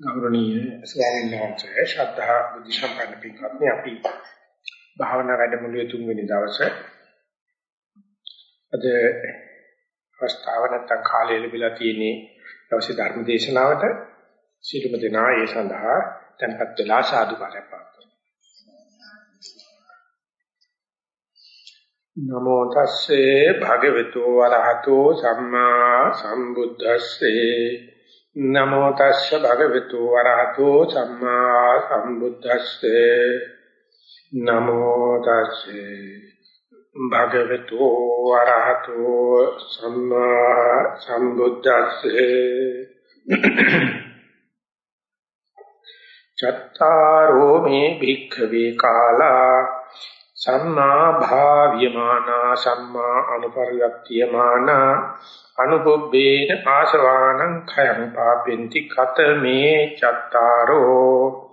ගෞරවනීය ස්වාමීන් වහන්සේ ශ්‍රද්ධා බුද්ධ සම්පන්න පින්වත්නි අපි භාවනා වැඩමුළුවේ තුන්වෙනි දවසේ අද අවස්ථාව නැත්තම් කාලය ලැබිලා තියෙන්නේ දවසේ ධර්ම දේශනාවට සිළුම දෙනා. ඒ සඳහා tempත් වෙලා සාදුකාරයක් පාත්තුමු නමෝ තස්සේ භගවතු වරහතෝ සම්මා සම්බුද්දස්සේ. නමෝ තස්ස භගවතු වරහතෝ සම්මා සම්බුද්දස්සේ. නමෝ තස්සේ භගවතු වරහතෝ සම්මා සම්බුද්දස්සේ. චත්තාරෝ මේ භික්ඛවේ කාලා සම්මා භාව්‍යමානා සම්මා අනුපරියත්‍යමානා අනුපොබ්බේන ආශවානං khයං පාපෙන්ති කතමේ චත්තාරෝ.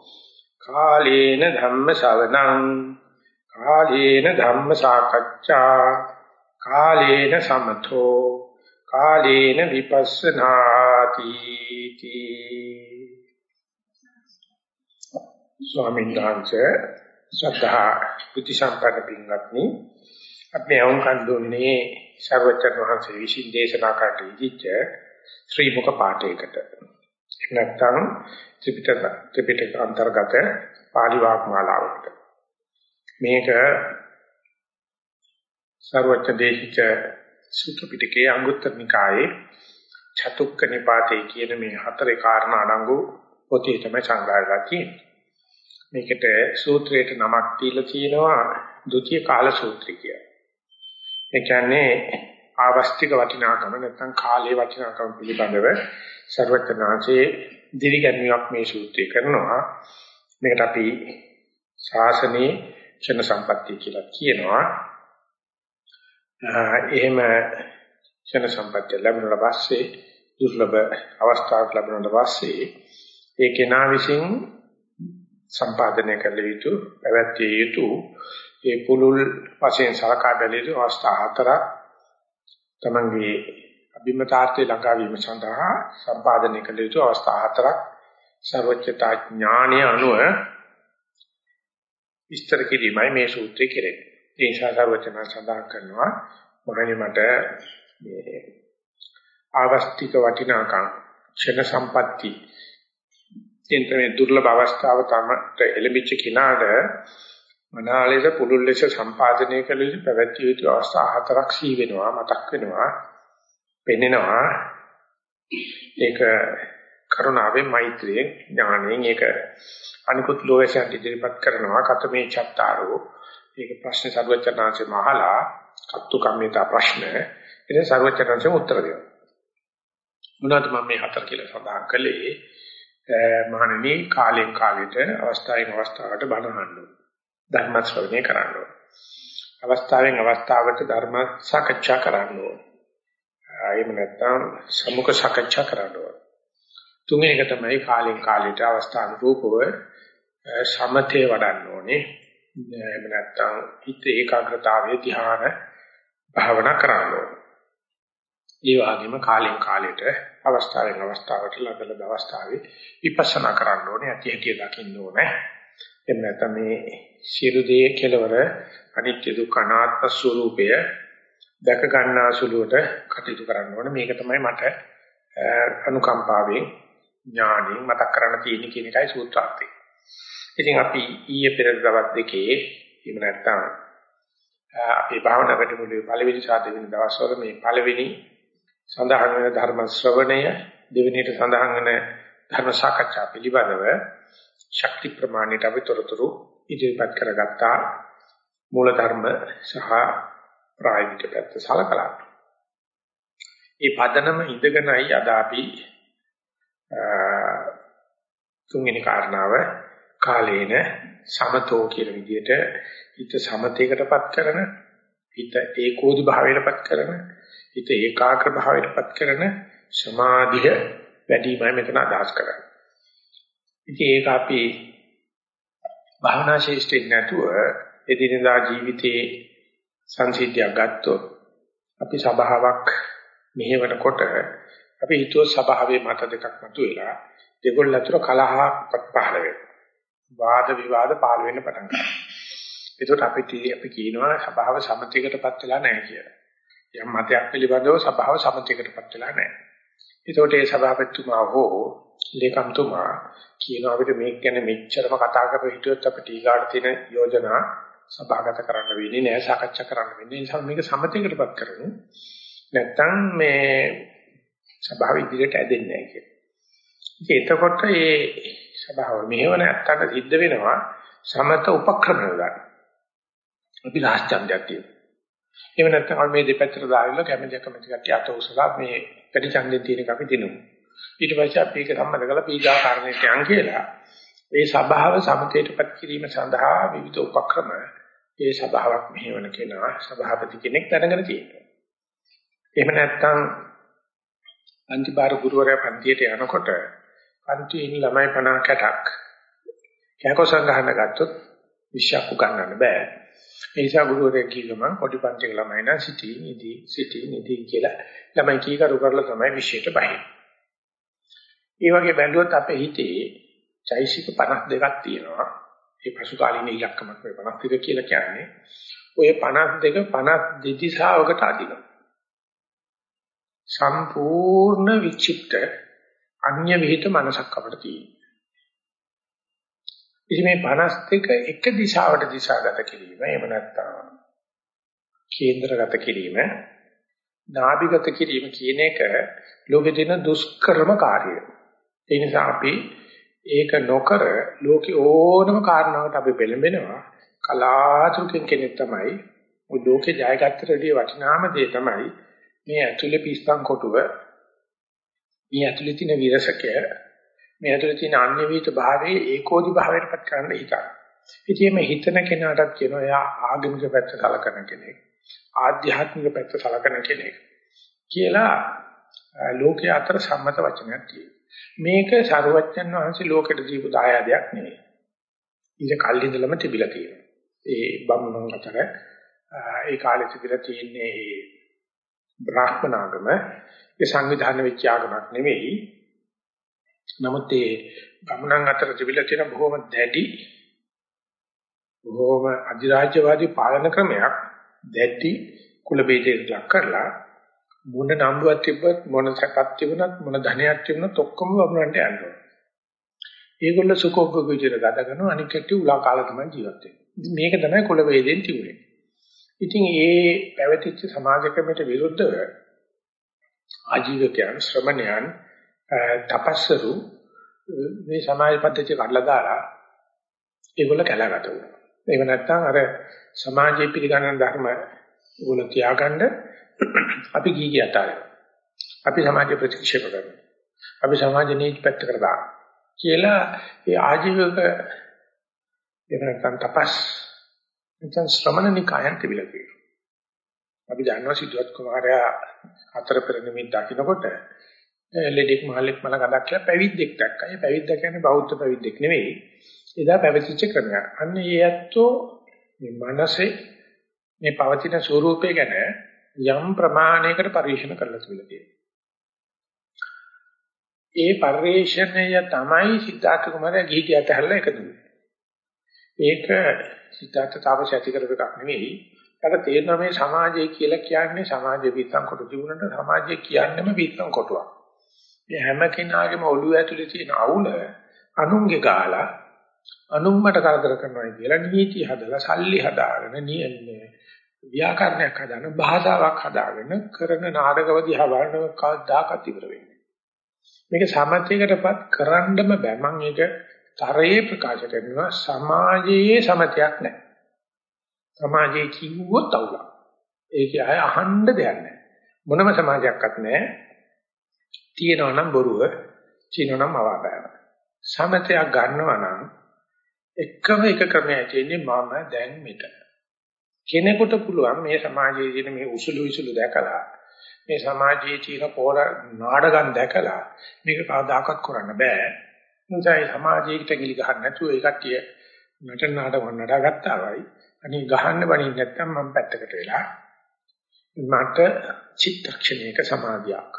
කාලේන ධම්ම ශවනං කාලේන ධම්ම සාකච්ඡා කාලේන සමතෝ කාලේන විපස්සනාති ස්වාමීන් වහන්සේ සද්ධා බුද්ධ සම්පන්න පින්වත්නි අපි අවුන්කන් දුන්නේ සර්වචන් වහන්සේ විසින් දේශනා කරට ඉදිච්ච ශ්‍රී මුඛ පාඨයකට. නැත්නම් ත්‍රිපිටක ත්‍රිපිටක අන්තර්ගත පාලි වාග්මාලාවකට. මේක සර්වචන් දේශිත සූත්‍ර පිටකයේ අංගුත්තර නිකායේ චතුක්ක නිපාතේ කියන මේ හතරේ කාරණා අඩංගු පොතේ තමයි සංග්‍රහලා තියෙන්නේ. මේකට සූත්‍රයට නමක් දීලා තියෙනවා ဒုတိ ය කාල සූත්‍රය කියලා. ඒ කියන්නේ ආවස්තික වටිනාකම නැත්නම් කාලයේ වටිනාකම පිළිබඳව ਸਰවඥාන්සේ දිවිගැන්වීමක් මේ සූත්‍රය කරනවා. මේකට අපි ශාසනයේ චන සම්පත්තිය කියලා කියනවා. එහෙම චන සම්පත්තිය ලැබුණාට පස්සේ දුර්ලභ අවස්ථාවක් ලැබුණාට පස්සේ ඒ කෙනා විසින් සම්පාදනය කළ යුතු පැවැත්විය යුතු ඒ පුලුල් වශයෙන් සලකා බැලිය යුතු අවස්ථා හතරක් තමන්ගේ අභිමතාර්ථය ළඟා වීම සඳහා සම්පාදනය කළ යුතු අවස්ථා හතරක් සර්වඥතා ඥානය අනුව විස්තර කිරීමයි මේ සූත්‍රයේ කෙරෙන්නේ. ඒ නිසා සර්වඥා සඳහන් කරනවා මොකද මට මේ ආවස්තික වටිනාකම් ක්ෂණ සම්පatti එතන දුර්ලභ අවස්ථාව තමයි එළඹිච්ච කිනාට මනාලෙස පුළුල් ලෙස සම්පාදනය කළ යුතු පැවැත්විය යුතු අවස්ථා හතරක් සී වෙනවා මතක් වෙනවා පෙන්නනවා ඒක කරුණාවෙන් මෛත්‍රියෙන් ඥාණයෙන් ඒක අනිකුත් ලෝකයන් ඉදිරිපත් කරනවා. කතමේ චත්තාරෝ. ඒක ප්‍රශ්න සර්වචනාංශේ මහලා කත්තු කම්මිතා ප්‍රශ්න. ඉතින් සර්වචනාංශේ උත්තර දෙනවා. මොනවද මම මේ හතර කියලා සඳහන් කළේ මහණෙනි කාලෙන් කාලෙට අවස්ථාවෙන් අවස්ථාවට බණ අහන්න ධර්ම ශ්‍රවණය කරන්න ඕන. අවස්ථාවෙන් අවස්ථාවට ධර්ම සාකච්ඡා කරන්න ඕන. එහෙම නැත්නම් සමුක සාකච්ඡා කරන්න ඕන. තුන්වෙනි එක තමයි කාලෙන් කාලෙට අවස්ථානුරූපව සමතේ වඩන්න ඕනේ. එහෙම නැත්නම් හිත ඒකාග්‍රතාවයේ ධ්‍යාන භාවනා කරන්න ඕනේ. ඒ වගේම කාලෙන් කාලෙට අවස්ථාවෙන් අවස්ථාවට ලබන අවස්ථාවේ විපස්සනා කරන්න ඕනේ. ඇති හැටි දකින්න ඕනේ. එහෙම නැත්නම් මේ සියලු දේ කෙලවර අනිත්‍ය දුක්ඛ අනාත්ම ස්වરૂපය දැක ගන්නා සුළුවට කටයුතු කරන්න ඕනේ. මේක තමයි මට අනුකම්පාවෙන් ඥාණයෙන් මතක් කරන්න තියෙන කියන එකයි සූත්‍රාර්ථය. ඉතින් අපි ඊයේ පෙර දවස් දෙකේ එහෙම නැත්නම් අපේ භාවනා වැඩමුළුවේ පළවෙනි සාධ වෙන දවස්වල මේ පළවෙනි සඳහන් වෙන ධර්ම ශ්‍රවණය දෙවෙනිට සඳහන් වෙන ධර්ම සාකච්ඡා පිළිබඳව ශක්ති ප්‍රමාණයට අපි තොරතුරු ඉදිරිපත් කරගත්තා මූල ධර්ම සහ ප්‍රායෝගික පැත්ත සලකලා. ඒ පදනම ඉඳගෙනයි අද අපි තුන්වෙනි කාරණාව කාලේන සමතෝ කියන විදිහට හිත සමතේකටපත් කරන හිත ඒකෝදි භාවයටපත් කරන හිත ඒකාග්‍ර භාවයටපත් කරන සමාධිය වැඩිමයි මෙතන අදහස් කරන්නේ. ඉතින් ඒක අපි භාවනා ශේෂ්ඨෙන් නැතුව එදිනදා ජීවිතයේ සංසිද්ධියක් ගත්තොත් අපි සබාවක් මෙහෙවනකොට අපි හිතුව සබාවේ මත දෙකක් මතුවෙලා දෙගොල්ල අතර කලහක් පහළ වෙනවා. වාද විවාද පහළ වෙන්න පටන් ගන්නවා. ඒකට අපිට අපි කියනවා සභාව සමතයකටපත් වෙලා නැහැ කියලා. යම් මතයක් පිළිබඳව සභාව සමතයකටපත් වෙලා නැහැ. ඒකට ඒ සභාපතිතුමා හෝ ලේකම්තුමා කියනවා අපිට මේක ගැන මෙච්චරම කතා කරලා හිටියොත් අපිට ඊගාට තියෙන යෝජනා සභාගත කරන්න වෙන්නේ නැහැ සාකච්ඡා කරන්න වෙන්නේ. ඒ නිසා මේක සමතයකටපත් කරමු. නැත්තම් මේ සභාව ඉදිරියට ඇදෙන්නේ නැහැ කියලා. ඉතින් එතකොට මේ සභාව මෙහෙව නැත්තට සිද්ධ වෙනවා සමත උපක්‍රම ගන්න. අපි රාජ්‍යන්දයක් තියෙනවා. එහෙම නැත්නම් අපි මේ දෙපැත්තට දාලා කැමති කැමති කට්ටිය අත උසලා මේ පැටි ඡන්දෙන් තියෙන එක අපි දිනුමු. ඊට පස්සේ අපි ඒක සම්මත කරලා පීඩා කාරණේට යන් කියලා මේ සභාව සමතේටපත් කිරීම සඳහා විවිධ උපක්‍රම ඒ සභාවක් මෙහෙවන කෙනා සභාපති කෙනෙක් දැනගෙන තියෙනවා. එහෙම නැත්නම් අන්තිබාර ගුරුවරයා පන්තියට යනකොට පන්තියේ ඉන්න ළමයි 50කටක් කෑකෝ සංගහන ගත්තොත් විශ්යක් උගන්නන්න බෑ. ඒ නිසා ගුරුවරයෙක් කිව්වම පොඩි පන්තික ළමයි නම් සිටි නිදි සිටි නිදි කියලා ළමයි කීකරු කරලා තමයි විශ්යට බහින්නේ. ඒ වගේ බැලුවොත් අපේ හිතේ චෛසික 52ක් තියෙනවා. ඒ පසු කාලීන ඉලක්කමක් වේ 52 කියලා කියන්නේ. ඔය 52 52 දිශාවකට අදිනවා. සම්පූර්ණ විචිත්ත අන්‍ය විහිිත මනසක් අපිට තියෙනවා. ඉතින් මේ 52 එක දිශාවට දිශාගත කිරීම එහෙම නැත්නම් කේන්ද්‍රගත කිරීම නාභිගත කිරීම කියන එක ලෝකේ තියෙන දුෂ්කරම කාර්යය. ඒ නිසා අපි ඒක නොකර ලෝකේ ඕනම කාරණාවකට අපි පෙළඹෙනවා කලාතුරකින් කෙනෙක් තමයි ඔය ලෝකේ ජයගත්තටදී වටිනාම දේ තමයි මේ ඇතුලේ පිස්සන් කොටුව මේ ඇතුලේ තියෙන විරසකය මේ ඇතුලේ තියෙන අන්‍යවිත භාවයේ ඒකෝදි භාවයටපත් කරන්න හිතන. ඉතින් මේ හිතන කෙනාටත් කියනවා එයා ආගමික පැත්ත සලකන කෙනෙක්. ආධ්‍යාත්මික පැත්ත සලකන කෙනෙක්. කියලා ලෝකයේ අතර සම්මත වචනයක් තියෙනවා. මේක සරුවච්චන් වහන්සේ ලෝකෙට දීපු දායාදයක් නෙවෙයි. ඊට කල්ලි ඉඳලම තිබිලා තියෙනවා. ඒ බමුණන් අතර ඒ කාලේ තිබිලා තියෙන්නේ බ්‍රාහ්මනාගම ඒ සංවිධානය වෙච්ච ආගමක් නෙවෙයි. නමුත් ඒ බමුණන් අතර තිබිලා තියෙන බොහොම දැඩි බොහොම අධිරාජ්‍යවාදී පාලන ක්‍රමයක් දැඩි කුල බේදයක් ලක් කරලා මොන නම්බුවක් තිබ්බත් මොන සැපක් තිබුණත් මොන ධනයක් තිබුණත් ඔක්කොම බමුණන්ට යනවා. ඒගොල්ලෝ සුඛෝභෝග විදිහට ගත කරනවා අනික කට්ටිය උලා කාලා තමයි ජීවත් වෙන්නේ. මේක තමයි කුල වේදෙන් තිබුණේ. ඉතින් ඒ පැවතිච්ච සමාජ ක්‍රමයට විරුද්ධව ආජීවකයන් ශ්‍රමණයන් තපස්සරු මේ සමාජ පද්ධතිය කඩලා දාලා ඒගොල්ල කැලකට වුණා. ඒක නැත්තම් අර සමාජයේ පිළිගන්න ධර්ම ඒගොල්ල තියාගන්න අපි ගිහි කියතාවය. අපි සමාජ ප්‍රතික්ෂේප කරනවා. අපි සමාජ නීති පැත්තකට දානවා. කියලා ඒ ආජීවක එහෙම නැත්නම් තපස් නැත්නම් ශ්‍රමණ නිකායන් තිබිලා තියෙනවා. අපි දන්නවා සිද්ධාර්ථ කුමාරයා හතර පෙර නිමින් දකින්නකොට ලෙඩෙක් මහල්ලෙක් මල ගඳක් කියලා පැවිද්දෙක් දැක්කා. ඒ පැවිද්ද කියන්නේ බෞද්ධ පැවිද්දෙක් නෙවෙයි. එදා පැවිදිච්ච ක්‍රමයක්. අන්න ඒ ඇත්තෝ මේ මනසේ මේ පවතින ස්වરૂපය ගැන යම් ප්‍රමාණයකට පරිශන කරලා තිබිලා තියෙනවා. ඒ පරිශ්‍රණය තමයි සිද්ධාර්ථ කුමාරයා ගිහි කියත හැරලා එකතු වෙන්නේ. ඒක සිද්ධාර්ථ තාපස ඇති කරපු එකක් නෙවෙයි. අර තේරෙනවා මේ සමාජය කියලා කියන්නේ සමාජයේ පිටසම් කොට තිබුණට සමාජය කියන්නේම පිටසම් කොටුවක්. මේ හැම කෙනාගේම ඔළුව ඇතුලේ තියෙන අවුල අනුන්ගේ ගාලා අනුම්මට කරදර කරනවා කියලා නීති හදලා සල්ලි හදාගෙන නියන්නේ ව්‍යාකරණයක් හදාන භාෂාවක් හදාගෙන කරන නාටකව දිහා බලන කවදාකවත් ඉවර වෙන්නේ. මේක සමතේකටපත් කරන්නම බෑ. මම ඒක තරයේ ප්‍රකාශ කරනවා සමාජයේ සමතයක් නැහැ. සමාජයේ කිව්වොත් අවුලක්. ඒක අය අහන්න දෙයක් නැහැ. මොනම සමාජයක්වත් නැහැ. තියෙනවා නම් බොරුව, තියෙනවා නම් අවාපෑම. සමතයක් ගන්නවා නම් එකම එක ක්‍රමයක් තියෙන්නේ මම දැන් මෙතන. කෙනෙකුට පුළුවන් මේ සමාජයේ තියෙන මේ උසුළු විසුළු දැකලා මේ සමාජයේ තියෙන පොර නාඩගම් දැකලා මේක කවදාකවත් කරන්න බෑ. නිසා සමාජයකට ගිලි ගහන්න නැතුව ඒ කට්ටිය නටන නාටකම් නඩාගත්තා වයි. අනිත් ගහන්න බණින් නැත්තම් මම පැත්තකට වෙලා මට චිත්තක්ෂණයක සමාධියක්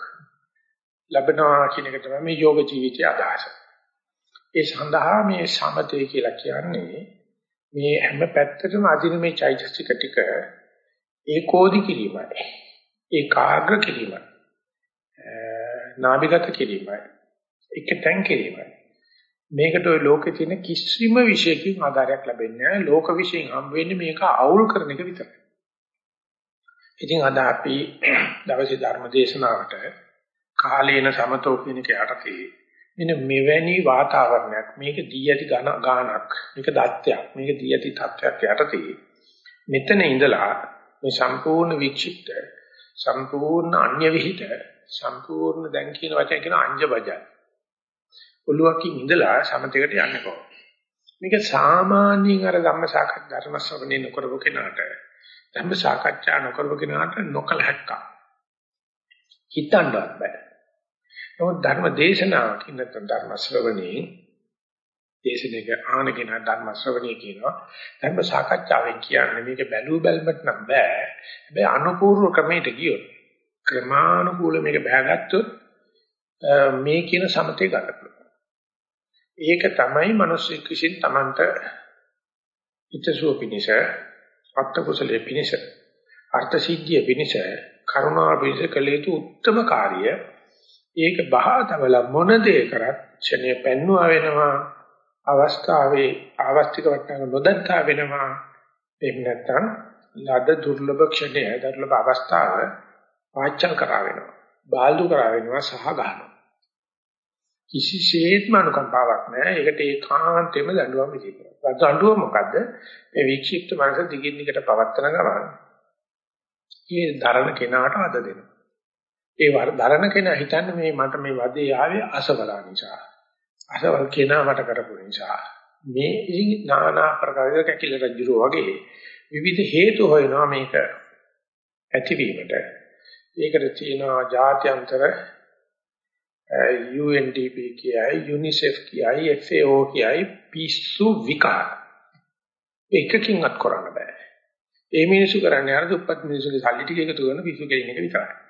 ලැබෙනවා කියන එක තමයි මේ යෝග ජීවිතයේ අදහස. ඒ සඳහා මේ සමතේ කියලා කියන්නේ මේ හැම පැත්තටම අදින මේ චෛතසික ටික ඒකෝදි කිරීමයි. ඒකාග්‍ර කිරීමයි. නාභිගත කිරීමයි. එකතෙන් කිරීමයි. මේකට ওই ලෝකේ තියෙන කිසිම විශේෂකින් ආධාරයක් ලැබෙන්නේ නැහැ. ලෝක විශ්යෙන් හම් වෙන්නේ මේක අවුල් කරන එක විතරයි. ඉතින් අද අපි දවසේ ධර්ම දේශනාවට කාලේන සමතෝ කියන එක යටතේ මෙන්න මෙවැනි වාතාවරණයක් මේක දී ඇති ගානක් මේක දත්‍යයක් මේක දී ඇති තත්වයක් යටතේ. මෙතන ඉඳලා මේ සම්පූර්ණ වික්ෂිප්ත සම්පූර්ණ අන්‍ය විහිිත සම්පූර්ණ දැන් කියන වචන කියන අංජ බජයි ඔළුවකින් ඉඳලා සමතේකට යන්නේ කොහොමද මේක සාමාන්‍යයෙන් අර ධම්ම සාකච්ඡා ධර්ම ශ්‍රවණේ නොකරපු කෙනාට ධම්ම සාකච්ඡා නොකරපු කෙනාට නොකල හැක්කා. හිතන්නවත් බෑ. නමුත් ධර්ම දේශනාවකින් නැත්නම් ධර්ම ශ්‍රවණේ දේශනයක ආනගෙන ධර්ම ශ්‍රවණේ කියනවා. ධර්ම සාකච්ඡාවෙන් කියන්නේ මේක බැලුව බැලමට නම් බෑ. හැබැයි අනුපූර්ව ක්‍රමයට ගියොත් ක්‍රමානුකූල මේක බහගත්තොත් මේ කියන සමතේ ගන්න පුළුවන්. ඒක තමයි මිනිස්සු විසින් Tamanට ඉතසුව පිනිස අත්ත කුසලයේ පිනිස අර්ථ සිද්ධිය පිනිස කරුණා පිනිස කළ යුතු උත්තම කාර්යය ඒක බහාතවල මොන දේ කරත් ක්ෂණය පෙන්නවා වෙනවා අවස්ථාවේ ආවස්තික වටනක නොදත්තා වෙනවා. එහෙම නැත්නම් ලද දුර්ලභ ක්ෂණය දුර්ලභ අවස්ථාව වාචල් කරා වෙනවා බාල්දු කරා වෙනවා සහ ගන්නවා. කිසිසේත්ම අනුකම්පාවක් නැහැ. ඒකට ඒකාන්තෙම දඬුවම් විදිනවා. දඬුවම මොකද්ද? මේ වික්ෂිප්ත මනස දිගින් දිගට පවත්තන ගමන. මේ දරණ කෙනාට අද දෙනවා. ඒ දරණ කෙනා හිතන්නේ මේ මට මේ වදේ ආවේ අසවලා නිසා. අසවල් කෙනා මට කරපු නිසා. මේ নানা ප්‍රකාර කැකිල රජුරෝ වගේ විවිධ හේතු හොයනවා මේක ඇතිවීමට. ඒකට තියෙනවා ජාත්‍යන්තර UNDP කියයි UNICEF කියයි FAO කියයි පිස්සු විකාර. එකකින්වත් කරන්න බෑ. ඒ මිනිස්සු කරන්නේ අර දුප්පත් මිනිස්සුගේ සල්ලි ටික එකතු කරන පිස්සු කෙලින එක විතරයි.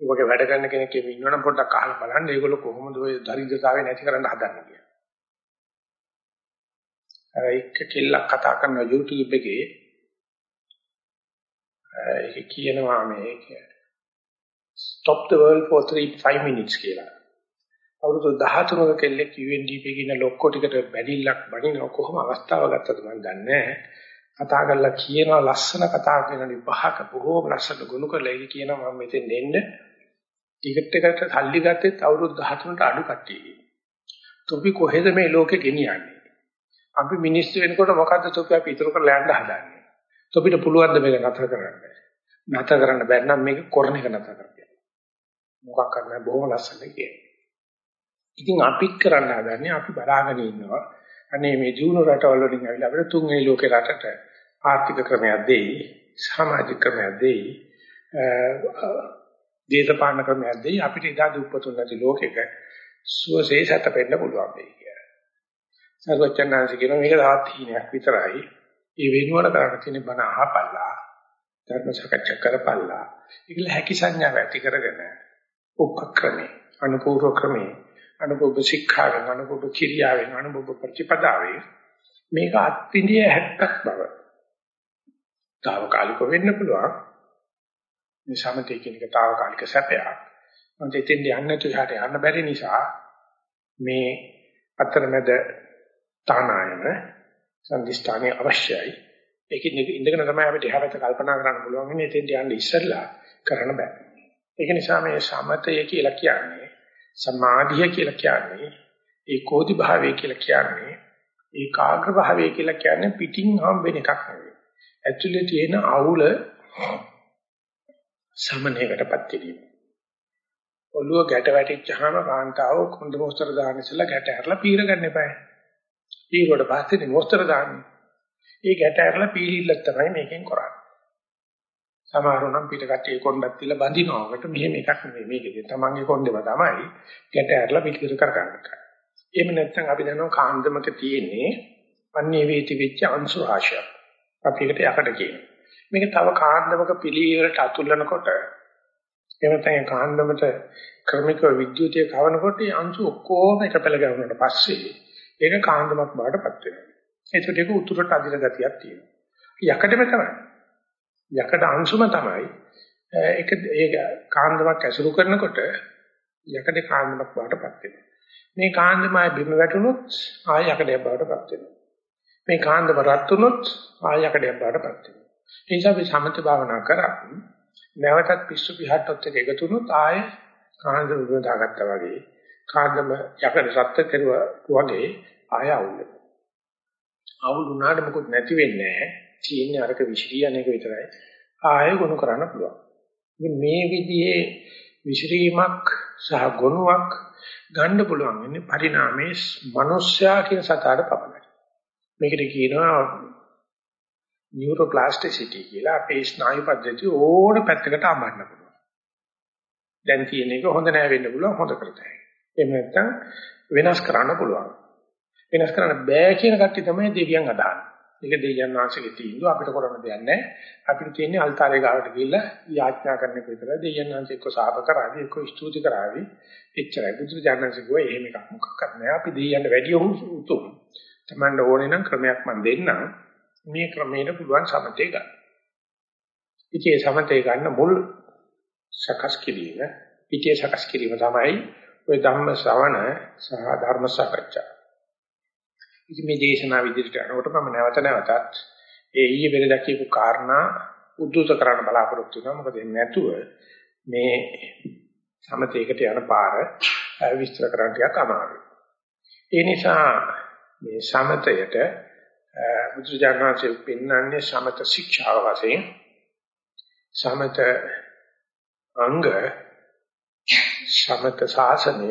ඒ වගේ වැඩ කරන කෙනෙක් එමෙ ඉන්නවනම් පොඩ්ඩක් අහලා බලන්න ඒගොල්ලෝ කොහොමද ওই දරිද්‍රතාවය නැති කරන්න හදන්නේ කියලා. අර එක කෙල්ලක් කතා කරන YouTube එකේ ඒක කියනවා මේක stop the world for 3 5 minutes කියලා. අවුරුදු 13ක කෙල්ලෙක් UNDP කියන ලොක්කෝ ටිකට බැලිල්ලක් බණින කොහොම අවස්ථාව ගත්තද මම දන්නේ නැහැ. කතා කරලා කියනවා ලස්සන කතා කියන විභාග බොහෝම ලස්සන ගුණ කරලා ඒක කියනවා මම මෙතෙන් එන්න ටිකට් එකට සල්ලි ගත්තෙත් අවුරුදු 13ට අඩු කට්ටියගේ. තොපි කොහෙද මේ ලෝකෙ ගෙනියන්නේ? අපි මිනිස්සු වෙනකොට මොකද්ද තොපි අපි ඉතුරු කරලා යන්න හදන්නේ? තොපිට පුළුවන් ද මේක නතර කරන්න? නතර කරන්න බැරි නම් මේක කරන එක නතර කරන්න. මොකක් කරන්න බොහොම ලස්සන කියන්නේ. ඉතින් අපිත් කරන්න හදන්නේ අපි බලාගෙන ඉන්නවා. අනේ මේ ජීවන රටවල වලින් ඇවිල්ලා අපිට තුන්වෙනි ලෝකේ රටට ආර්ථික ක්‍රමයක් දෙයි, සමාජික ක්‍රමයක් දෙයි, දේශපාලන ක්‍රමයක් දෙයි අපිට ඉදා දුප්පතුන් නැති ලෝකෙක සුවසේ සැතපෙන්න පුළුවන් වෙයි කියලා. සර්වචන්නාංශ කියන මේක තවත් හීනයක් විතරයි. ඒ වෙනුවට කරන්න තියෙන බණ අහපල්ලා, ධර්ම සාකච්ඡා කරපල්ලා. ඒකල හැකි සංඥාව ඇති කරගෙන උපක්‍රමේ, අනුපූර්ව ක්‍රමේ, අනුපූර්ව ශික්ෂාවෙන්, අනුපූර්ව කිරියාවෙන්, අනුපූර්ව ප්‍රතිපදාවෙන් මේක අත්විඳිය හැක්කක් බව. తాවකාලික වෙන්න පුළුවන්. මේ සමතේ කියන එක తాවකාලික සැපයක්. මම දෙතෙන් යන්නේ නැතු ඉහට යන්න බැරි නිසා මේ අතරමැද තානායම සම්දිස්ථානේ අවශ්‍යයි. ඒකෙන් ඉඳගෙන තමයි අපිට එහාට කල්පනා කරන්න පුළුවන් වෙන්නේ එතෙන්ට යන්න ඉස්සෙල්ලා කරන්න බෑ. ඒක නිසා මේ සමතය කියලා කියන්නේ සමාධිය කියලා කියන්නේ ඒකෝදි භාවය කියලා කියන්නේ ඒකාග්‍ර භාවය කියලා කියන්නේ පිටින් හම් වෙන එකක් නෙවෙයි. ඇක්චුලි තියෙන අවුල සමනයකටපත් කිරීම. ඔළුව ගැට වැටිච්චාම කාන්තාව කුඳ මොස්තර දාන්න ඉස්සලා ගැට ඇරලා පීර ගන්න එපා. පීරුවට පස්සේ මොස්තර දාන්නේ. ඒ ගැට ඇරලා පීලිල්ල තමයි මේකෙන් කරන්නේ. සමහරව නම් පිට කට්ටිය කොණ්ඩක් තියලා බඳිනවකට මෙහෙම එකක් නෙවෙයි මේකේ. තමන්ගේ කොණ්ඩේම තමයි ගැට ඇරලා පිටිර කර ගන්න එක. එහෙම නැත්නම් අපි දන්නවා කාන්දමක තියෙන්නේ අන්නේ වේති වෙච්ච අංශු රාශියක්. අපි ඒකට යකට කියනවා. මේක තව කාන්දමක පිළිවෙලට අතුල්ලනකොට එහෙම නැත්නම් කාන්දමට ක්‍රමික විද්‍යුතිය කවනකොට ඒ අංශු ඔක්කොම එක පෙළ ගැහුනට පස්සේ ඒක කාන්දමක් බාටපත් වෙනවා. ඒකට ඒක උතුරට අදින ගතියක් තියෙනවා. යකඩම තමයි. යකඩ අංශුම තමයි. ඒක ඒක කාන්දමක් ඇසුරු කරනකොට යකඩ කාන්දමක් බාටපත් වෙනවා. මේ කාන්දමයි බිම වැටුනොත් ආය යකඩයක් බාටපත් වෙනවා. මේ කාන්දම රත් වුනොත් ආය යකඩයක් බාටපත් වෙනවා. ඒ නිසා අපි සමථ භාවනා කරා නැවතත් පිස්සු පිහට්ටොත් එක එකතු වුනොත් ආය කාන්දම බිම දාගත්තා වගේ කාන්දම යකඩ සත්ත්ව කෙරුවා වගේ ආය අවුල් අවුල් වුණාට මොකුත් නැති වෙන්නේ නැහැ. තියෙන්නේ අරක විශ්ලියන එක විතරයි. ආය ගොනු කරන්න පුළුවන්. ඉතින් මේ විදිහේ විශ්රීමක් සහ ගොනුවක් ගන්න පුළුවන් ඉන්නේ පරිණාමයේ මනුෂ්‍යයා කියන සතාට පමණයි. මේකට කියනවා නියුරෝප්ලාස්ටිසිටි කියලා අපේ ස්නායු පද්ධතිය ඕන පැත්තකට අඹන්න පුළුවන්. දැන් තියෙන එක හොඳ නෑ වෙන්න පුළුවන් හොඳ කරතයි. එහෙම නැත්නම් වෙනස් කරන්න පුළුවන්. වෙනස් කරන්න බෑ කියන කට්ටිය තමයි දෙවියන් අදහන්නේ. ඒක දෙවියන් වහන්සේගේ තීන්දුව අපිට කරන්න දෙයක් නැහැ. අපිට තියෙන්නේ අල්තාරේ ගාවට ගිහිල්ලා යාඥා කරන්න එක විතරයි. දෙවියන් වහන්සේ එක්ක සාප කරાવી එක්ක ස්තුති කරાવી. එච්චරයි. බුදු දානන්සේ කිව්වා එහෙම එකක් මොකක්වත් නැහැ. අපි දෙවියන්ට වැඩි උතුම්. Tamanda ඕනේ නම් ක්‍රමයක් මම දෙන්නම්. මේ ක්‍රමයට පුළුවන් සමතේ ගන්න. ඉතින් සමතේ ගන්න මුල් සකස් කිරීම, පිටිය සකස් කිරීම තමයි ඔය ධම්ම ශ්‍රවණ සහ ධර්ම සාකච්ඡා. ඉතින් මේ දේශනා විදිහට යනකොට මම නැවත නැවතත් ඒ ඊයේ වෙන දැකීපු කාරණා උද්දුත කරන්න බලාපොරොත්තු වෙනවා. මොකද එහෙම නැතුව මේ සමතේකට යන පාර විස්තර කරන්න ටිකක් අමාරුයි. ඒ නිසා මේ සමතයට බුදුජානනාංශයෙන් පෙන්වන්නේ සමත ශික්ෂාව වශයෙන් සමත අංග සමත ශාසනය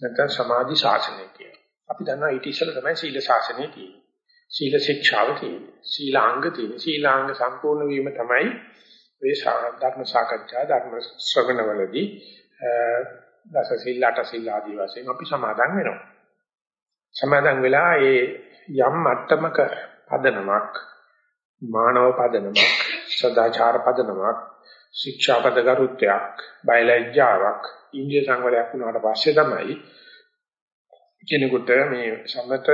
නැත්නම් සමාධි ශාසනය කියන. අපි දන්නවා ඊට ඉස්සෙල්ලා තමයි සීල ශාසනය තියෙන්නේ. සීල ශික්ෂාව තියෙන්නේ. සීලාංග තියෙන්නේ. සීලාංග සම්පූර්ණ වීම තමයි මේ ධර්ම සාකච්ඡා ධර්ම ශ්‍රවණවලදී දස සීල අට සීල ආදී වශයෙන් අපි සමාදන් වෙනවා. සමාදන් වෙලා ඒ යම් මට්ටමක පදනමක් මානව පදනමක් සදාචාර පදනමක් ශික්ෂාපද ගරුත්වයක් බයලජ්ජාවක් ඉන්දිය සංවරයක් වුණාට පස්සේ තමයි කෙනෙකුට මේ සම්මත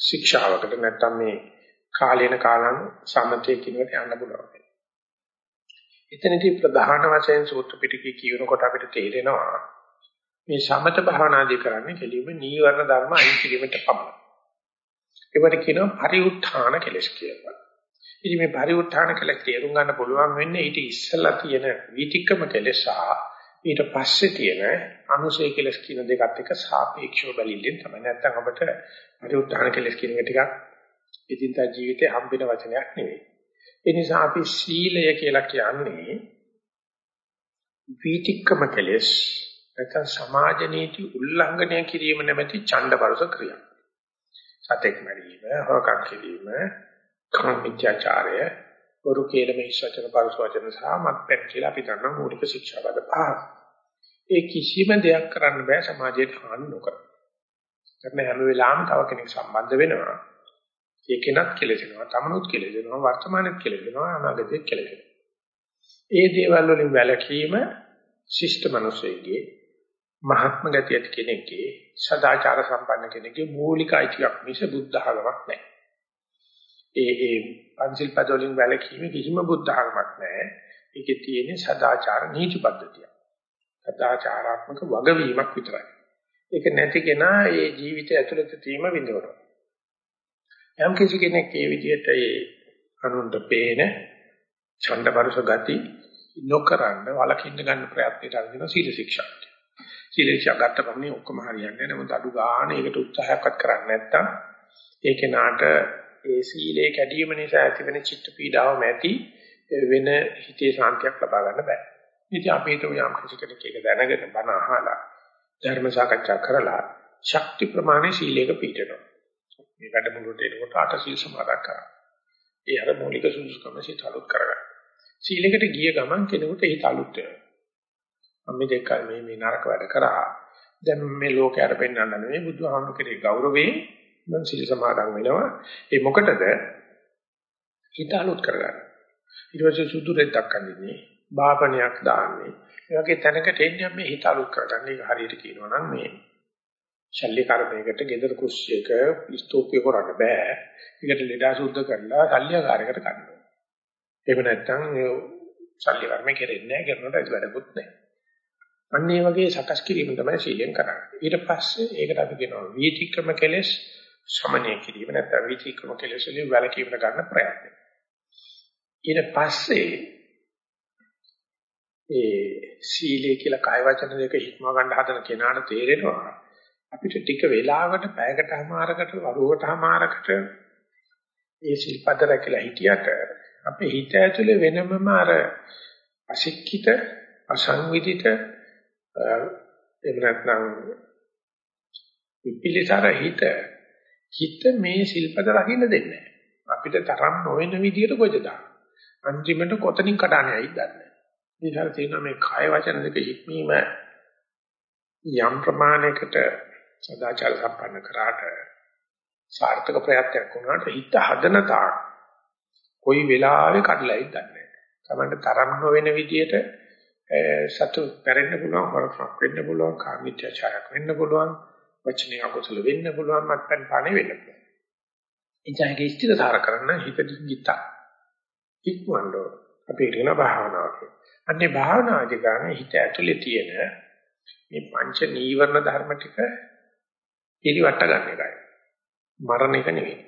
ශික්ෂාවකට නැත්තම් මේ කාලේන කාලං සම්මතයේ කිනවට යන්න පුළුවන්. එතනදී ප්‍රධාන වශයෙන් සූත්‍ර පිටකේ කියනකොට අපිට තේරෙනවා මේ සමත භාවනාදී කරන්නේ කෙලින්ම නීවරණ ධර්ම අයින් කිරීමට පමණයි. ඒකට කියනවා පරිඋත්ථාන කෙලස් කියලා. ඉතින් මේ පරිඋත්ථාන කෙලස් තේරුම් ගන්න පුළුවන් වෙන්නේ ඊට ඉස්සලා තියෙන විතික්කම කෙලස් සහ ඊට පස්සේ තියෙන අනුසය කෙලස් කියන දෙකත් එක්ක සාපේක්ෂව බැලිල්ලෙන් තමයි නැත්තම් අපිට පරිඋත්ථාන කෙලස් කියන එක ටිකක් ඉදින්දා ජීවිතේ හම්බෙන වචනයක් නෙවෙයි. ඒ නිසා අපි සීලය කියලා කියන්නේ විතික්කම කෙලස් නැත්නම් සමාජ නීති උල්ලංඝනය කිරීම නැමැති ඡණ්ඩපරස ක්‍රියා. සතෙක් මරීම, හොරකම් කිරීම, කාමීත්‍යාචාරය, වරු කේලම ඉස්සචන පරස වචන සහ මත්පැන් කියලා අපි දන්නා මූලික ශික්ෂාවද පහ. ඒ කිසිම දෙයක් කරන්න බෑ සමාජයට හානි නොකර. කරන හැම වෙලාවෙම තව කෙනෙක් සම්බන්ධ වෙනවා. ඒ කෙනත් කෙලෙසෙනවා, තමනුත් කෙලෙසෙනවා, වර්තමානෙත් කෙලෙසෙනවා, අනාගතෙත් කෙලෙසෙනවා. ඒ දේවල් වලින් වැළකීම ශිෂ්ට මිනිසෙගේ මහත්ම ගතිය ඇති කෙනෙක්ගේ සදාචාර සම්පන්න කෙනෙක්ගේ මූලික අයිතියක් මිස බුද්ධ ධර්මයක් නැහැ. ඒ ඒ පංචිල් පදවලින් වැළකීම කිසිම බුද්ධ ධර්මයක් නැහැ. ඒකේ තියෙන සදාචාර නීති පද්ධතිය. සදාචාරාත්මක වගවීමක් විතරයි. ඒක නැති කෙනා ඒ ජීවිතය ඇතුළත තීම විඳවනවා. යම් කිසි කෙනෙක් මේ විදිහට ඒ අනුන්ට පේන ඡන්දපරස ගති නොකරන්න වලකින්න ගන්න ප්‍රයත්නයට අරගෙන සීල ශික්ෂා. සීලේක්ෂා ගත්ත පමණින් ඔක්කොම හරියන්නේ නැහැ. නමුත් අඩු ගන්න ඒකට උත්සාහයක්වත් කරන්නේ නැත්තම් ඒ කෙනාට ඒ සීලේ කැඩීම නිසා ඇතිවෙන චිත්ත පීඩාවම ඇති වෙන හිතේ ශාන්තියක් ලබා ගන්න බෑ. ඉතින් අපි හිතුව යම් කිසි කෙනෙක් ඒක දැනගෙන බණ අහලා ධර්ම සාකච්ඡා කරලා ශක්ති ප්‍රමාණය සීලයක පිළිටනවා. මේ වැඩමුළුවට එනකොට අට සීල් සමාදන් කරා. ඒ අර මූලික සුදුසුකම සිත අලුත් කරගන්න. සීලයකට ගිය ගමන් කෙනෙකුට හිත අලුත් වෙනවා. මම මේ දෙකයි මේ මේ නරක වැඩ කරා. දැන් මේ ලෝකයට පෙන්වන්න නෙවෙයි බුදුහාමුදුරු කෙරේ ගෞරවයෙන් මම සීල සමාදන් වෙනවා. ඒ මොකටද? හිත අලුත් කරගන්න. ඊට පස්සේ සුදු රෙද්දක් අඳින්නේ, බාපණයක් දාන්නේ. ඒ වගේ තැනකට එන්නේ මේ හිත අලුත් කරගන්න. ඒක හරියට කියනවා නම් මේ ශල්‍ය කර්මයකට gedara කුස්සියක ස්තූපය කරන්න බෑ. ඒකට ලෙඩා සුද්ධ කරලා ශල්‍යකාරයකට ගන්න ඕනේ. එහෙම නැත්නම් ශල්‍ය කර්ම කෙරෙන්නේ නැහැ කරනකොට ඒක වැඩකුත් නැහැ. අන්න ඒ වගේ සකස් කිරීම තමයි සීලෙන් කරන්නේ. ඊට පස්සේ ඒකට අපි කියනවා වීතික්‍රම කෙලෙස් සමනය කිරීම නැත්නම් වීතික්‍රම කෙලෙස් වලින් වැළකීමට ගන්න ප්‍රයත්නය. ඊට පස්සේ ඒ සීලය කියලා කාය වචන දෙක හික්ම ගන්න හදන කෙනාට තේරෙනවා අපිට ටික වෙලාවකට පැයකටමාරකට වරුවකටමාරකට ඒ සිල්පද රැකලා හිටියට අපේ හිත ඇතුලේ වෙනමම අර අශික්කිත අසංවිධිත එහෙම නැත්නම් විපිලිසර හිත හිත මේ සිල්පද රකින්න දෙන්නේ අපිට තරම් නොවන විදියට ගොජ දාන අන්තිමට කොතනින් කඩානේයි දන්නේ ඉතින් තියෙනවා මේ කාය වචන දෙක හික්මීම යම් ප්‍රමාණයකට සදාචාර සම්පන්න කරාට සාර්ථක ප්‍රයත්නයක් වුණාට හිත හදන තාක් කොයි වෙලාවෙ කඩලායි දන්නේ නැහැ. තරම් නොවන විදියට සතු පෙරෙන්න පුළුවන්, වරක් වෙන්න පුළුවන්, කාමීත්‍යචාරයක් වෙන්න පුළුවන්, වචනේ අකුසල වෙන්න පුළුවන්, මත්පැන් පානේ වෙන්න පුළුවන්. එනිසා ඒක ස්ථිරතර කරන්න හිත දිගිට ඉක්මවන්න අපි කියන භාවනාවක්. අන්නේ භාවනාදී ගන්න හිත ඇතුලේ තියෙන මේ පංච නීවරණ ධර්ම ටික හිරිවට ගන්න එකයි. මරණ එක නෙවෙයි.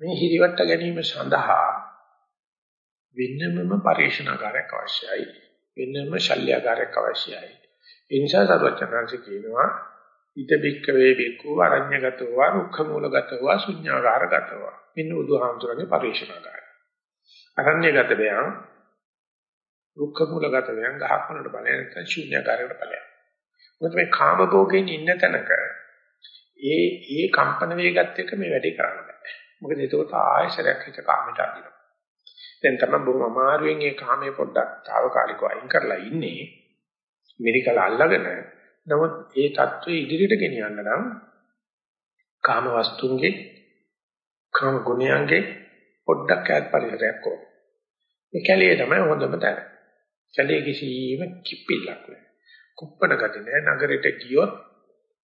මේ හිරිවට ගැනීම සඳහා වෙනමම පරිශනාකාරයක් අවශ්‍යයි. වෙනම ශල්‍යකාරයක් අවශ්‍යයි. ඒ නිසා සර්වචනංශ කියනවා ඊත බික්ක වේ බික්කු අරඤ්‍යගතව රුක්ඛ මූලගතව ශුඤ්ඤාකාරගතව. මෙන්න බුදුහාමුදුරනේ පරිශනාකාරය. අරඤ්‍යගත බයං රුක්ඛ මූලගත වෙන ගහක් වලට බලය නැත්නම් ශූන්‍යකාරයකට බලය. මොකද මේ කාම භෝගයෙන් ඉන්න තැනක ඒ ඒ කම්පන වේගත් එක්ක මේ වැඩේ කරන්න බෑ. මොකද ඒකට ආයශරයක් හිත කාමයට අදිනවා. දැන් තමයි බොහොම අමාරුවෙන් මේ කාමයේ පොඩ්ඩක් తాවකාලිකව අයින් කරලා ඉන්නේ. මෙරිකල අල්ලගෙන. නමුත් ඒ தત્ත්වය ඉදිරියට ගෙනියන්න නම් කාම වස්තුන්ගේ කාම ගුණයන්ගේ පොඩ්ඩක් ඈත් පරිසරයක් ඕන. මේ කැලේ තමයි හොඳම තැන. කැලේ කිසිම කිපිලක් නැහැ. කුප්පණ ගති නැහැ. නගරෙට ගියොත්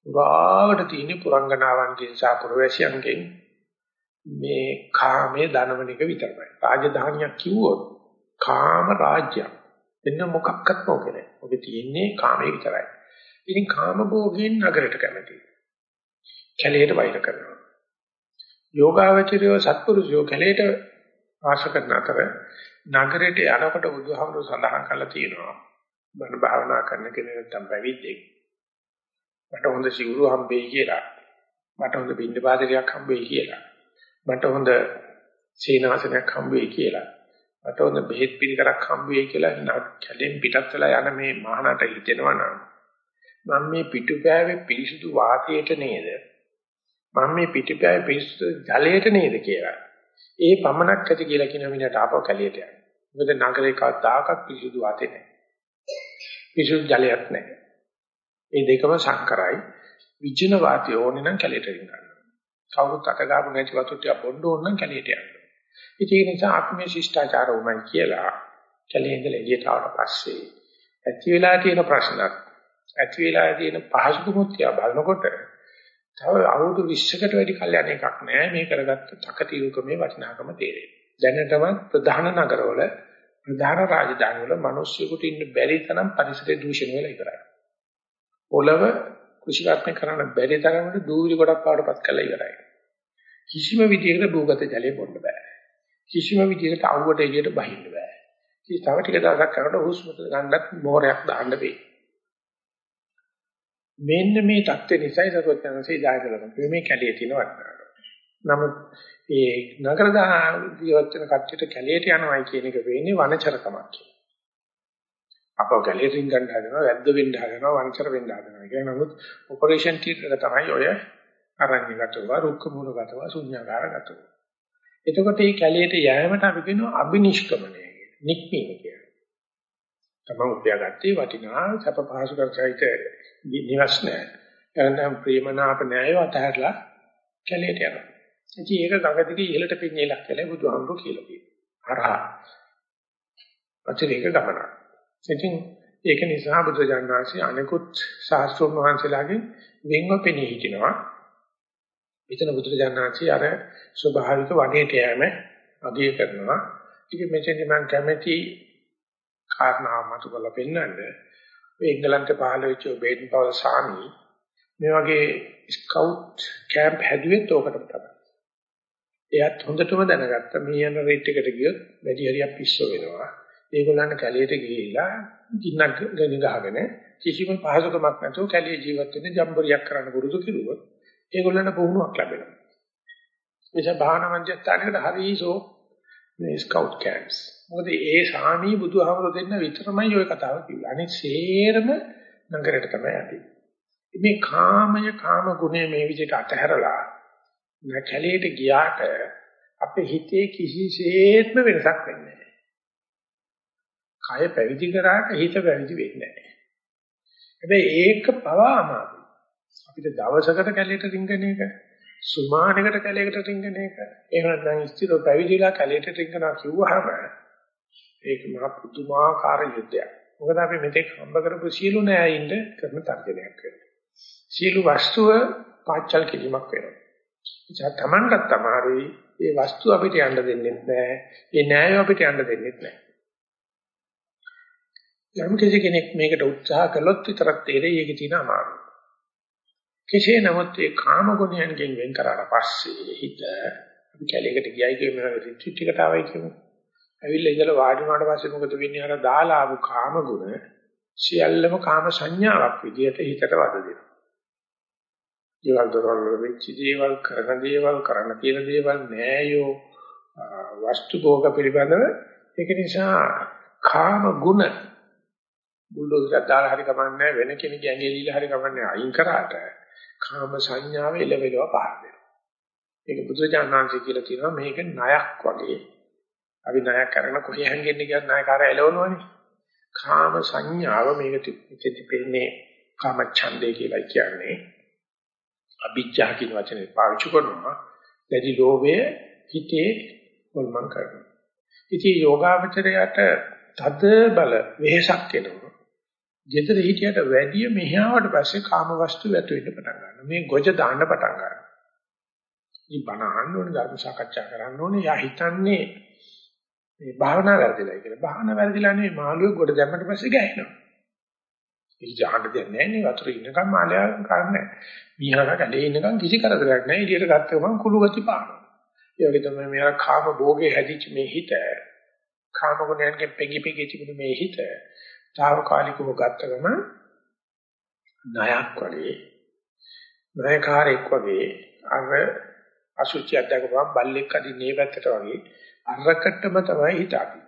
උරාවට තියෙන පුරංගනාවන්ගෙන් සහ පුරවැසියන්ගෙන් මේ කාමයේ දනවන එක විතරයි. රාජධානියක් කිව්වොත් කාම රාජ්‍යයක්. එන්න මොකක්වත් නොකරේ. ඔබ තියෙන්නේ කාමයේ විතරයි. ඉතින් කාම භෝගයෙන් නගරයට කැමතියි. කැලේට වෛර කරනවා. යෝගාවචරයෝ සත්පුරුෂයෝ කැලේට ආශ කරන අතර නගරයට යනකොට බුදුහාමුදුරු සඳහන් කරලා තියෙනවා බණ භාවනා කරන කෙනෙක් නැත්තම් පැවිද්දෙක් මට හොඳ සිවුරු හම්බෙයි කියලා මට හොඳ බින්ද පාදයක් හම්බෙයි කියලා මට හොඳ සීනාසනයක් හම්බෙයි කියලා මට හොඳ බෙහෙත් පිළිකරක් හම්බෙයි කියලා කැලෙන් පිටත් වෙලා යන මේ මහානට හිතෙනවා නම් මම මේ පිටුපෑවේ පිරිසුදු වාතයට නේද මම මේ පිටුපෑවේ පිරිසුදු ජලයට නේද කියලා ඒ පමණක් ඇති කියලා කියන මිනිහට ආපහු කැලියට යනවා. මොකද නගරේ කවදාකවත් පිරිසුදු වාතේ නැහැ. පිරිසුදු ජලයක් නැහැ. මේ දෙකම සංකරයි. විජින වාතය ඕනේ නම් කැලියට ගන්නවා. කවුරුත් අත ගාපු නැති වතුර ටික බොන්න ඕන නම් කැලියට යනවා. ඉතින් ඒ නිසා අපි මේ ශිෂ්ටාචාර උමයි කියලා කැලියේ ඉඳලා එළියට ආවට පස්සේ ඇති වෙලා තියෙන ප්‍රශ්නක් ඇති වෙලා තියෙන පහසුකමුත් බලනකොට තව අවුරුදු 20කට වැඩි කල් යන එකක් නෑ මේ කරගත්ත තකතිරුකමේ වටිනාකම තේරෙන්නේ. දැනටමත් ප්‍රධාන නගරවල ප්‍රධාන රාජධානිවල මිනිස්සුන්ට ඉන්න බැරි තරම් පරිසර දූෂණය වෙලා ඉවරයි. පොළව කෘෂිකර්ම කරන්න බැරි තරමට දූවිලි ගොඩක් පාඩපත් කරලා ඉවරයි. කිසිම විදියකට භූගත ජලය බොන්න බෑ. කිසිම විදියකට අවුවට එළියට බහින්න බෑ. ඉතින් තව ටික දවසක් කරනකොට හුස්ම ගන්නත් මෝරයක් දාන්න වෙයි. මෙන්න මේ தත්ත්ව නිසායි සරුවචනන්සේ ඉදායකලම මේ කැලියේ තියෙන වටිනාකම. නමුත් ඒ නගර ජීවත් වෙන කට්ටියට කැලියට යනවායි කියන එක වෙන්නේ වනචරකමක් කියලා. අපව කැලියට රින් ගන්න හදනවා, වැද්ද වෙන්න හදනවා, වනචර වෙන්න හදනවා. ඒක නමුත් ඔපරේෂන් ටික තමයි ඔය අරණ්‍යගතව, රුක්ක මූලගතව, ශුන්‍යාකාරගතව. එතකොට මේ කැලියට යෑමට අපි කියනවා අබිනිෂ්ක්‍මණය කියලා. නික්මීම කියලා. තමන් උපයාගත්තේ වටිනා සැප පහසුකම් සහිත නිවස් නැහැ. එතන ප්‍රේමනාප නැහැ වතහැරලා කැලේට යනවා. ඉතින් ඒක ගඟ දිගේ ඉහළට පින්නේලක් කියලා බුදුහාමුදුරු කියලා කියනවා. හරහා. අතිරේක ගමන. ඉතින් ඒක නිසා බුදුජානනාංශي අනිකුත් ශාස්ත්‍රඥ වහන්සේලාගෙන් වෙන්ව පෙනී හිටිනවා. එතන බුදුජානනාංශي අර ස්වභාවික වනයේට යෑම අගය කරනවා. ඉතින් මෙතෙන්දි මම කැමැති කාරණා මතු කරලා පෙන්නන්නේ ඔය එංගලන්තේ පහළ වෙච්ච බේඩන් පවල් සාමි මේ වගේ ස්කවුට් කැම්ප් හැදුවෙත් ඕකටම තමයි. එයාත් හොඳටම දැනගත්ත මේ යන රේට් එකට ගියොත් වැඩි හරියක් පිස්සු වෙනවා. ඒගොල්ලන් කැලේට ගිහිල්ලා ගින්නක් ගහගෙන කිසිම පහසුකමක් නැතුව කැලේ ජීවත් වෙන්න ජම්බරියක් කරන්න පුරුදු කිරුවොත් ඒගොල්ලන්ට පුහුණුවක් ලැබෙනවා. එනිසා භාවනා මධ්‍යස්ථානයකට හරිසෝ මේ ස්කවුට් කැම්ප්ස්. මොකද ඒ සාමී බුදුහමර දෙන්න විතරමයි ওই කතාව කිව්වේ. අනිත් සේරම නගරයට තමයි යන්නේ. මේ කාමය කාම ගුණය මේ විදිහට අතහැරලා නැකලයට ගියාට අපේ හිතේ කිසිසේත්ම වෙනසක් වෙන්නේ නැහැ. කය පැවිදි කරාට හිත පැවිදි වෙන්නේ නැහැ. හැබැයි ඒක පවා අමාරුයි. අපිට දවසකට කැලේට රින්ගන එක සුමානකට කැලේකට රින්ගන එක එහෙම නැත්නම් ස්ථිර පැවිදිලා කැලේට රින්ගනවා කිව්වහම ඒක මහ පුදුමාකාර යුද්ධයක්. මොකද අපි මෙතෙක් හම්බ කරපු සියලු නෑයින්ද කරන තර්ජනයක් වෙනවා. සියලු වස්තුව පාච්චල් කිරීමක් වෙනවා. ඒ තමන්ටත් අමාරුයි. ඒ වස්තුව අපිට යන්න දෙන්නේ නැහැ. ඒ නෑය අපිට යන්න දෙන්නේ නැහැ. යම් කෙනෙක් මේකට උත්සාහ කළොත් විතරක් තේරෙයි ඒකේ තියෙන අමාරුව. කෙසේ නමුත් ඒ කාම ගුණයන්ගෙන් වෙන් කරාට පස්සේ හිත අපි කැලේකට ගියයි කියමු රිට්‍රීට් එකට ආවයි කියමු. ඇවිල්ලා ඉඳලා වාඩි වුණාට පස්සේ මොකද වෙන්නේ අර දාලා ආපු කාම ගුණ සියල්ලම කාම සංඥාවක් විදියට හිතට වද දෙනවා. දේවල් දරවල් වෙච්ච දේවල් කරන දේවල් කරන්න තියෙන දේවල් නෑයෝ වස්තු භෝග පිළිබඳව ඒක නිසා කාම ගුණ බුල්ඩෝසර් දාලා හරි කමන්නේ වෙන කෙනෙක් ඇඟිලිලා හරි කමන්නේ අයින් කරාට කාම සංඥාව එළවෙලව පහර දෙනවා. ඒක බුදුජානනාංශය කියලා කියනවා මේක ණයක් වගේ. අපි ණයක් කරන කොහේ හැංගෙන්නේ කියන ණයකාරය එළවනවනේ. කාම සංඥාව මේක තිති පෙන්නේ කාම ඡන්දේ කියලා කියන්නේ. අභිජ්ජා කියන වචනේ පාවිච්චි කරනවා. දැඩි ලෝභය හිතේ හොල්මන් කරනවා. ඉතින් යෝගාවචරයට තද බල වෙහසක් එනවා. ගෙදර හිටියට වැඩිය මෙහාවට පස්සේ කාම වස්තු ඇතු වෙන්න පටන් ගන්නවා. මේ ගොජ දාන්න පටන් ගන්නවා. ඉතින් බණ අහන්න ඕනේ ධර්ම සාකච්ඡා කරන්න ඕනේ. යා හිතන්නේ මේ භාවනා වැරදිලා කියලා. භාවනා වැරදිලා නෙවෙයි මාළුවෙක් ගොඩ දැම්මට පස්සේ ගෑනවා. ඒක ජාහන්න දෙයක් නැහැ නේ වතුර ඉන්නකම් මාළයා කරන්නේ. මීහරක කැලේ ඉන්නකම් කිසි කරදරයක් නැහැ. එළියට ගත්ත ගමන් කුළු ගති පානවා. ඒ වගේ තමයි මෙයා කාම භෝගේ හැදිච්ච මේ හිත. කාම ගුණයන්ගෙන් පෙඟි පෙඟි තිබුණු මේ හිත. తాවකාලිකව ගත්ත ගමන් ණයක් වගේ ණයකාරෙක් වගේ අර අසුචි අධ්‍යක්ෂකවම් බල්ලෙක් අදින්නේ පැත්තට වගේ අරකටම තමයි හිතාපි.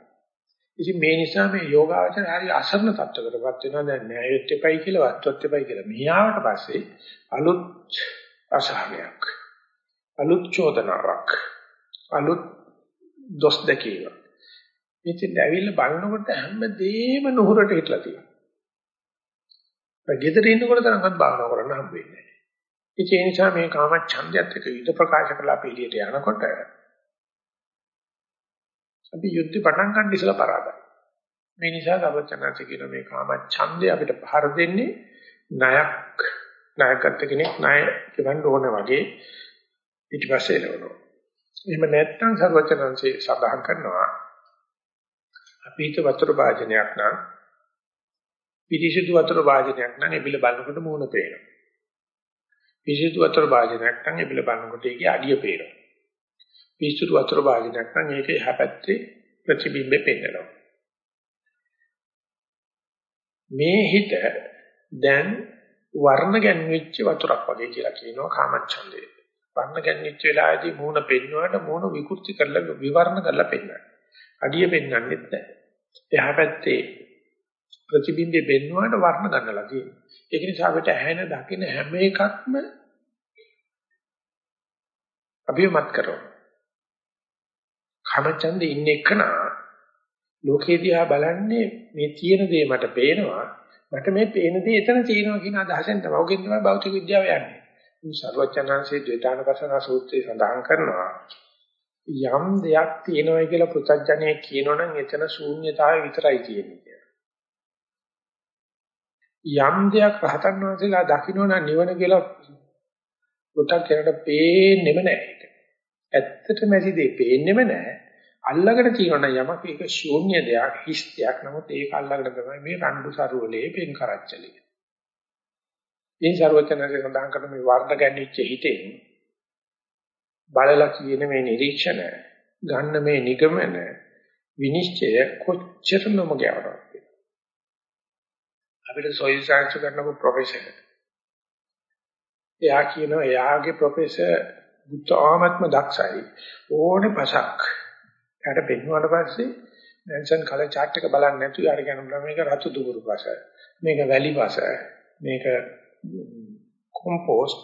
ඉතින් මේ නිසා මේ යෝගාවචර හරි අසරණ තත්ත්වයකටපත් වෙනවා දැන් නෑයෙත් එපයි කියලා වත්වත් එපයි කියලා. මෙහාට පස්සේ අලුත් අසහනයක් අලුත් චෝදනාවක් අලුත් දොස් දෙකීමක් මෙතෙන් ඇවිල්ලා බලනකොට හැමදේම නුහුරට හිටලා තියෙනවා. ඒ ගෙදර ඉන්නකොට තරම්වත් භාවනා කරන්න හම්බ වෙන්නේ නැහැ. ඒ නිසා මේ කාම ඡන්දයත් එක්ක යුද්ධ ප්‍රකාශ කළා අපි එළියට යනකොට අපි යුද්ධ පටන් ගන්න ඉස්සලා පරාදයි. මේ නිසා ගවචනාච කියන මේ කාම ඡන්දය අපිට පහර දෙන්නේ ණයක් ණයකට කෙනෙක් ණය කියවන්න ඕන වගේ ඊටපස්සේ එළවනවා. එහෙම නැත්නම් සර්වචනංශේ සඳහන් කරනවා අපි හිත වතුර භාජනයක් නම් පිරිසිදු වතුර භාජනයක් නම් එබිල බලනකොට මූණ පේනවා. පිරිසිදු වතුර භාජනයක් නම් එබිල බලනකොට ඒකේ අඩිය පේනවා. පිරිසිදු වතුර භාජනයක් නම් ඒකේ එහා පැත්තේ ප්‍රතිබිම්බෙ පේනවා. මේ හිත දැන් වර්ණ ගැන්විච්ච වතුරක් වගේ කියලා කියනවා කාමච්ඡන්දේ. වර්ණ ගැන්විච්ච වෙලාවේදී මූණ පෙන්වුවාට මූණ විකෘති කරලා විවරණ කරලා පෙන්වනවා. අඩිය පෙන්වන්නෙත් නැහැ. එහා පැත්තේ ප්‍රතිබිම්බේ පෙන්වුවාට වර්ණ ගන්නලා තියෙනවා. ඒක නිසා අපිට ඇහෙන දකින හැම එකක්ම අභිමත් කරනවා. කමචන්දේ ඉන්න එකනා ලෝකේ දිහා බලන්නේ මේ තියෙන දේ මට පේනවා. මට මේ පේන දේ එතන තියෙනවා කියන අදහසෙන් තමයි. ඔකෙන් තමයි භෞතික විද්‍යාව යන්නේ. මේ සර්වචනංශයේ ද්වේතානපසන සූත්‍රයේ සඳහන් කරනවා. යම් දෙයක් තියෙනවා කියලා පුතඥය කියනවනම් එතන ශූන්‍යතාවය විතරයි තියෙන්නේ කියලා. යම් දෙයක් රහතන් වහන්සේලා දකින්න නිවන කියලා පුතක් කෙනට පේන්නෙම නැහැ. ඇත්තටම ඇසි දෙය පේන්නෙම නැහැ. අල්ලගෙන තියෙනවා යමක ඒක ශූන්‍ය දෙයක් හිස් දෙයක් නමුත් ඒක අල්ලගෙන තමයි මේ රණ්ඩු සරුවලේ පෙන් කරච්චලේ. මේ ਸਰවචනසේ සඳහන් කරන මේ වර්ණ ගැන්විච්ච හිතෙන් බලලා කියන මේ නිරීක්ෂණ ගන්න මේ නිගමන විනිශ්චය කොච්චර නොමගයවරක්ද අපිට සොයිල් සයන්ස් කරනකො ප්‍රොෆෙසර් එයා කියනවා එයාගේ ප්‍රොෆෙසර් බුද්ධාමත්ම දක්ෂයි. ඕනේ පසක්. එයාට පෙන්වුවාට පස්සේ මෙන්ෂන් කලර් chart එක බලන්නේ නැතුව යාර කියනවා මේක රතු දුගුරු පස මේක වැලි පස මේක කොම්පෝස්ට්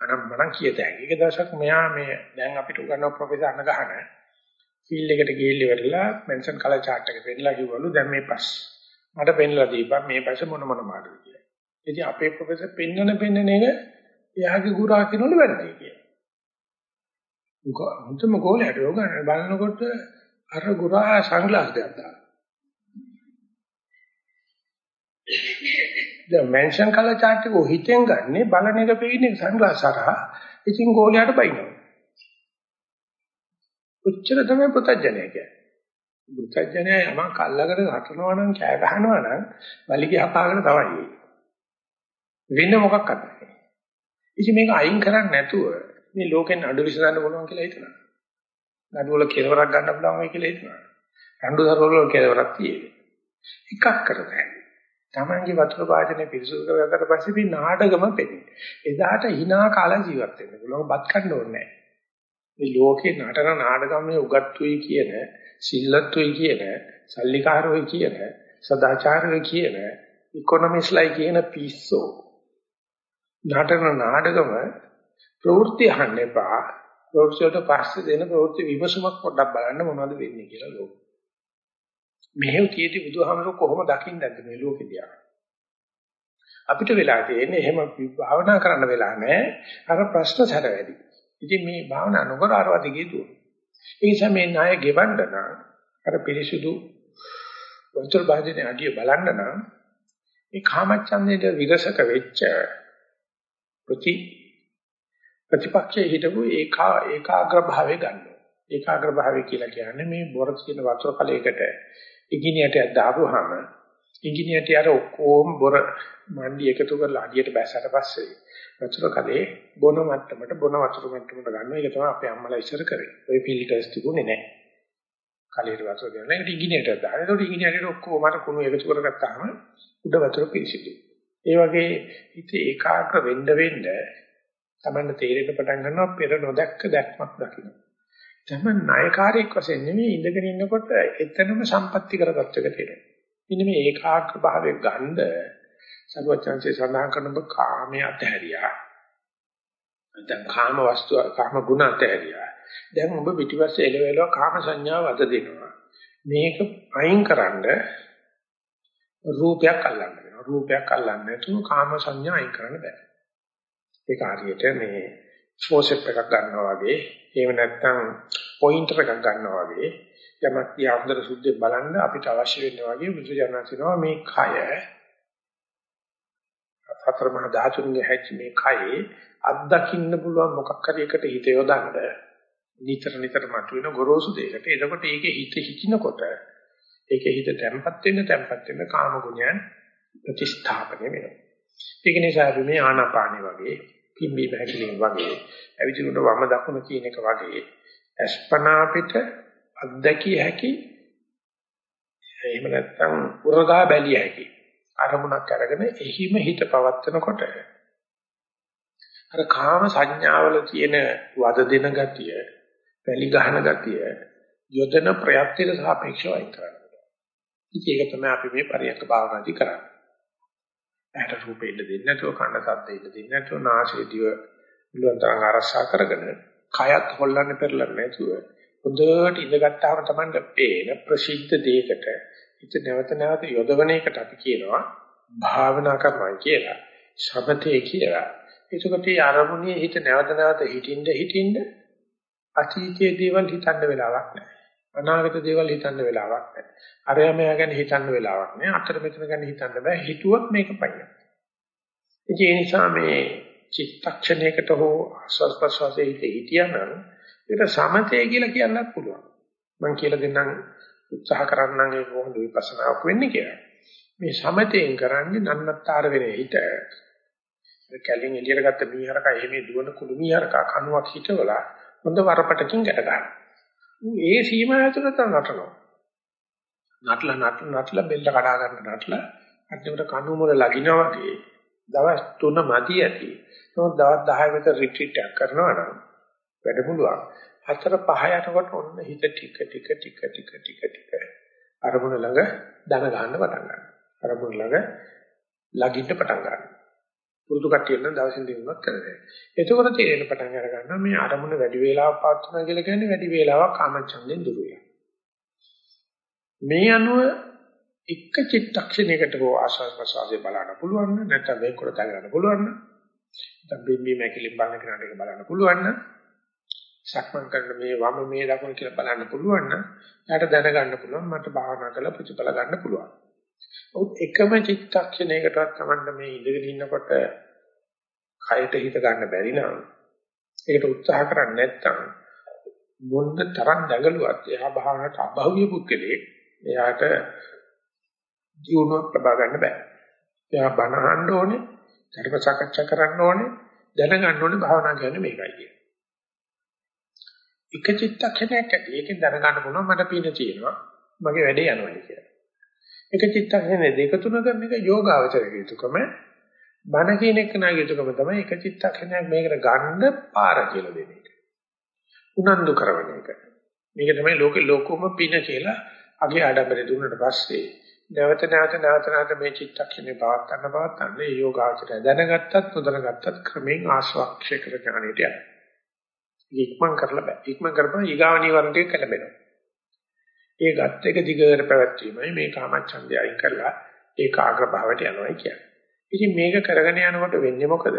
අනම් මනම් කියත හැකි. එක දවසක් මෙයා මේ දැන් අපිට උගන්වන ප්‍රොෆෙසර් අනගහන ෆීල්ඩ් එකට ගිහිල්ලා ඉවරලා මෙන්ෂන් කලර් chart එක පෙන්නලා කිව්වලු දැන් මේ පස් මට පෙන්නලා දීපන් මේ පස් මොන මොන මාඩුද කියලා. ඉතින් අපේ ප්‍රොෆෙසර් පෙන්නන පෙන්නන එක එයාගේ ගුරා කිනවල වැඩයි කියලා. මුතම ගෝලයට යෝගන බලනකොට අර ගුරා සංග්ලාස් දෙයක් දානවා. දැන් මෙන්ෂන් කළා chart එක හිතෙන් ගන්නෙ බලන එක පෙන්නේ සංග්ලාස් හරහා. ඉතින් ගෝලයට බයිනවා. උච්චර තමයි පුතඥය කියන්නේ. පුතඥය යමක් අල්ලගෙන හටනවා නම් කෑ ගහනවා නම් වලිගය හපාගෙන තමයි. වෙන මොකක්වත් නැහැ. ඉතින් මේක අයින් කරන්නේ නැතුව මේ ලෝකෙන් අඩු විසඳන්න පුළුවන් කියලා හිතනවා. නඩුවල කෙලවරක් ගන්න පුළුවන් වෙයි කියලා හිතනවා. රණ්ඩු දරවල කෙලවරක් තියෙන්නේ. එකක් කරගන්න. Tamange වතුර වාදනය පිරිසුදු කරගත්තට පස්සේ මේ නාටකම පෙන්නේ. එදාට hina කාලා ජීවත් වෙන්න පුළුවන්. බත් කන්න ඕනේ නැහැ. මේ ලෝකේ නටන නාටකම් මේ උගත්තුයි කියන, සිල්ලත්තුයි කියන, සල්ලිකාරෝයි කියන, සදාචාරෝයි කියන, ඉකොනොමිස්ලයි කියන පිස්සෝ. නටන නාටකම ප්‍රවෘත්ති අහන්න එපා. ප්‍රවෘත්ති වලට පස්සේ දෙන ප්‍රවෘත්ති විමසුමක් පොඩ්ඩක් බලන්න මොනවද වෙන්නේ කියලා ලෝකෙ. මෙහෙම කීටි බුදුහාමර කොහොම දකින්නද මේ ලෝකෙ දිහා. අපිට වෙලා තියෙන්නේ එහෙම භාවනා කරන්න වෙලා නැහැ. අර ප්‍රශ්න සැර වැඩි. ඉතින් මේ භාවනා නොකර ආරවද ගියතු. ඒ නිසා මේ ණය ගෙවන්න නම් අර පිරිසුදු වතුර භාජනේ අඩිය බලන්න නම් මේ කාමච්ඡන්දේට විරසක වෙච්ච ප්‍රති ප්‍රතිපක්ෂයේ හිටපු ඒකා ඒකාග්‍ර භාවය ගන්න. ඒකාග්‍ර භාවය කියලා කියන්නේ මේ බොර කියන වතුර කලයකට ඉංගිනියට දාපුවාම ඉංගිනියට අර ඔක්කොම බොර මණ්ඩි එකතු කරලා අඩියට බැසට පස්සේ වතුර කලේ බොන මට්ටමට බොන වතුර මට්ටමට ගන්න එක තමයි අපේ අම්මලා ඉස්සර කරේ. ওই ෆිල්ටර්ස් තිබුණේ නැහැ. කලයට වතුර දෙනවා. ඒකට ඉංගිනියට දානවා. ඒකට ඉංගිනියට ඔක්කොම මට කුණු එකතු කරගත්තාම උඩ වතුර පිරිසිදුයි. ඒ වගේ හිත ඒකාග්‍ර වෙන්න වෙන්න තමන්න තේරෙන්න පටන් ගන්නවා පෙර නොදැක්ක දැක්මක් දකින්න. තමයි ණයකාරයෙක් වශයෙන් නෙමෙයි ඉඳගෙන ඉන්නකොට එතනම සම්පත්‍ති කරගත්තක තියෙනවා. ඉන්න මේ ඒකාග්‍ර භාවය ගන්න සර්වචන්සේ සඳහන් කරන බ කාමයේ අතහැරියා. දැන් කාම වස්තු කාම ගුණ අතහැරියා. දැන් ඔබ පිටිපස්සේ එළවෙලව කාම සංඥාව අද දෙනවා. මේක අයින් කරන්න රූපයක් අල්ලන්න වෙනවා. රූපයක් අල්ලන්නේ නැතුව කාම සංඥා අයින් කරන්න බෑ. ඒක හරියට මේ ෆෝසෙප් එකක් ගන්නවා වගේ එහෙම නැත්නම් පොයින්ටර් එකක් ගන්නවා වගේ යමක් තියා හොඳට සුද්ධ බලන්න අපිට අවශ්‍ය වෙනවා වගේ බුදුජානනාංශනවා මේ කය. හතර මහා ධාතුන්ගේ හැච් මේ කයේ අත්දකින්න පුළුවන් මොකක් හරි එකට හිත යොදන්න නිතර නිතර මතුවෙන ගොරෝසු දෙයකට. එතකොට ඒකේ හිත හිතිනකොට ඒකේ හිත තැම්පත් වෙන්න තැම්පත් වෙන්න කාම ගුණයන් ප්‍රතිස්ථාපනය වෙනවා. ඒක නිසා අපි මේ ආනාපානෙ වගේ පිම්බි බහැකලින් වගේ අවිචුරුට වම දකුණ කියන එක වගේ අස්පනා පිට අත්දැකිය හැකි එහෙම නැත්නම් උරගා බැලිය හැකි අරමුණක් අරගෙන එහිම හිත පවත්නකොට අර කාම සංඥාවල තියෙන වද දෙන ගතිය වැලි ගහන ගතිය යොදන ප්‍රයත්නයට සාපේක්ෂව අයින් කරන්න. ඉතින් ඒක තමයි අපි මේ පරියන්ක භාවනාදී කරන්නේ. ඇහැට රූපෙ ඉන්න දෙන්නේ නැතුව කන සද්ද ඉන්න දෙන්නේ නැතුව නාසය දිව මුලන් තරංග ආරක්ෂා කරගෙන කයත් හොල්ලන්න පෙරලන්නේ නැතුව හොඳට ඉඳගත්තාම තමයි පේන ප්‍රසිද්ධ දෙයකට හිත නැවත නැවත යොදවන එකට අපි කියනවා භාවනා කරනවා කියලා. සමතේ කියලා. ඒකකට ආරමුණේ හිත නැවත නැවත හිටින්න හිටින්න අතීතයේ දේවල් හිතන්න වෙලාවක් නැහැ. අනාගත දේවල් හිතන්න වෙලාවක් නැහැ. අරයා මෙයා ගැන හිතන්න වෙලාවක් නැහැ. අතර මෙතන ගැන හිතන්න බෑ. හිතුවොත් මේක පයින්. ඒ නිසා මේ චිත්තක්ෂණයකට හෝ ආස්වාද ප්‍රසවාසයේ හිත හිටියනම් ඒක සමතය කියලා කියන්නත් පුළුවන්. මම කියලා දෙන්නම් උත්සාහ කරන්නම් ඒක කොහොමද විපස්සනාවක් වෙන්නේ කියලා. මේ සමතයෙන් කරන්නේ නන්නත්තර වෙන හිත. කැලින් එළියට ගත්ත මීහරක එහෙම දුවන කුළු මීහරක කණුවක් හිටවලා හොඳ වරපටකින් ගැට ගන්නවා. ඒ සීමාව ඇතුළත නටනවා. නටලා නටලා නටලා බෙල්ල කඩා ගන්න නටලා අන්තිමට කණු මුල ලගිනවා වගේ දවස් 3 මදි ඇති. නමුත් දවස් 10 විතර රිට්‍රීට් එකක් කරනවා නම් වැඩමුළුවක්. හතර පහ යනකොට ඔන්න හිත ටික ටික ටික ටික ටික ටික අරමුණ ළඟ දන ගන්න පටන් ගන්නවා. අරමුණ ළඟ ලගින්න පටන් ගන්නවා. පුරුදු කට්ටිය නම් දවසින් දිනුවක් කරන්නේ. එතකොට තේරෙන පටන් අර ගන්නවා මේ අරමුණ වැඩි වේලාවක් පාත්තුනා කියලා කියන්නේ වැඩි වේලාවක් කාමච්ඡන්දෙන් දුර වෙනවා. මේ අනුව එක චිත්තක්ෂණයකට හෝ ආශාස ප්‍රසාරේ බලන්න පුළුවන් නම් නැත්නම් මේක කොට ගන්න පුළුවන් නම් නැත්නම් බිම්බි මැකිලින් බලන කෙනාට ඒක බලන්න පුළුවන් නම් සක්මන් කරන මේ වම මේ දකුණ කියලා බලන්න පුළුවන් නම් එයාට දැනගන්න පුළුවන් මට භාවනා කරලා ප්‍රතිඵල ගන්න පුළුවන්. ඔව් එකම චිත්තක්ෂණයකටවත් Tamanda මේ ඉඳගෙන ඉන්නකොට කයට හිත ගන්න බැරි නම් ඒකට උත්සාහ කරන්නේ නැත්නම් මොන්න තරම් දඟලුවත් එයා භාවනාවට අභෞවිය පුද්ගලෙක් එයාට ජීවුණක් ලබා ගන්න බෑ. එයා බණ අහන්න ඕනේ, ධර්ම සාකච්ඡා කරන්න ඕනේ, දැනගන්න ඕනේ භාවනා කියන්නේ මේකයි කියන්නේ. එක චිත්තක්ෂණයක් ඇති. ඒකෙන් දැනගන්න පුළුවන් මට පින තියෙනවා. මගේ වැඩේ යනවා කියලා. එක චිත්තක්ෂණේ දෙක තුන කරන එක යෝගාවචරක යුතුයකම බණ කියන එක නාගේ යුතුයකම තමයි එක චිත්තක්ෂණයක් මේකට ගන්න පාර කියලා දෙන එක. උනන්දු කරන එක. මේක තමයි ලෝකේ ලෝකෝම පින කියලා අගේ ආඩම්බරේ දුන්නට පස්සේ නැවත නැවත නැවත නැවත මේ චිත්තක්ෂණේ පවත් ගන්න පවත් ගන්න මේ යෝගාචරය දැනගත්තත් නොදැනගත්තත් ක්‍රමෙන් ආශ්වාක්ෂය කර ඥානෙට යනවා. ඉක්මන් කරලා බෑ. ඉක්මන් කරපුවා ඊගාව නිවරණ ටික කැළඹෙනවා. ඒ ගත් එක දිගට පැවැත්වීමයි මේ කාමච්ඡන්දය අයින් කරලා ඒකාග්‍ර භාවයට යනවා කියන්නේ. ඉතින් මේක කරගෙන යනකොට වෙන්නේ මොකද?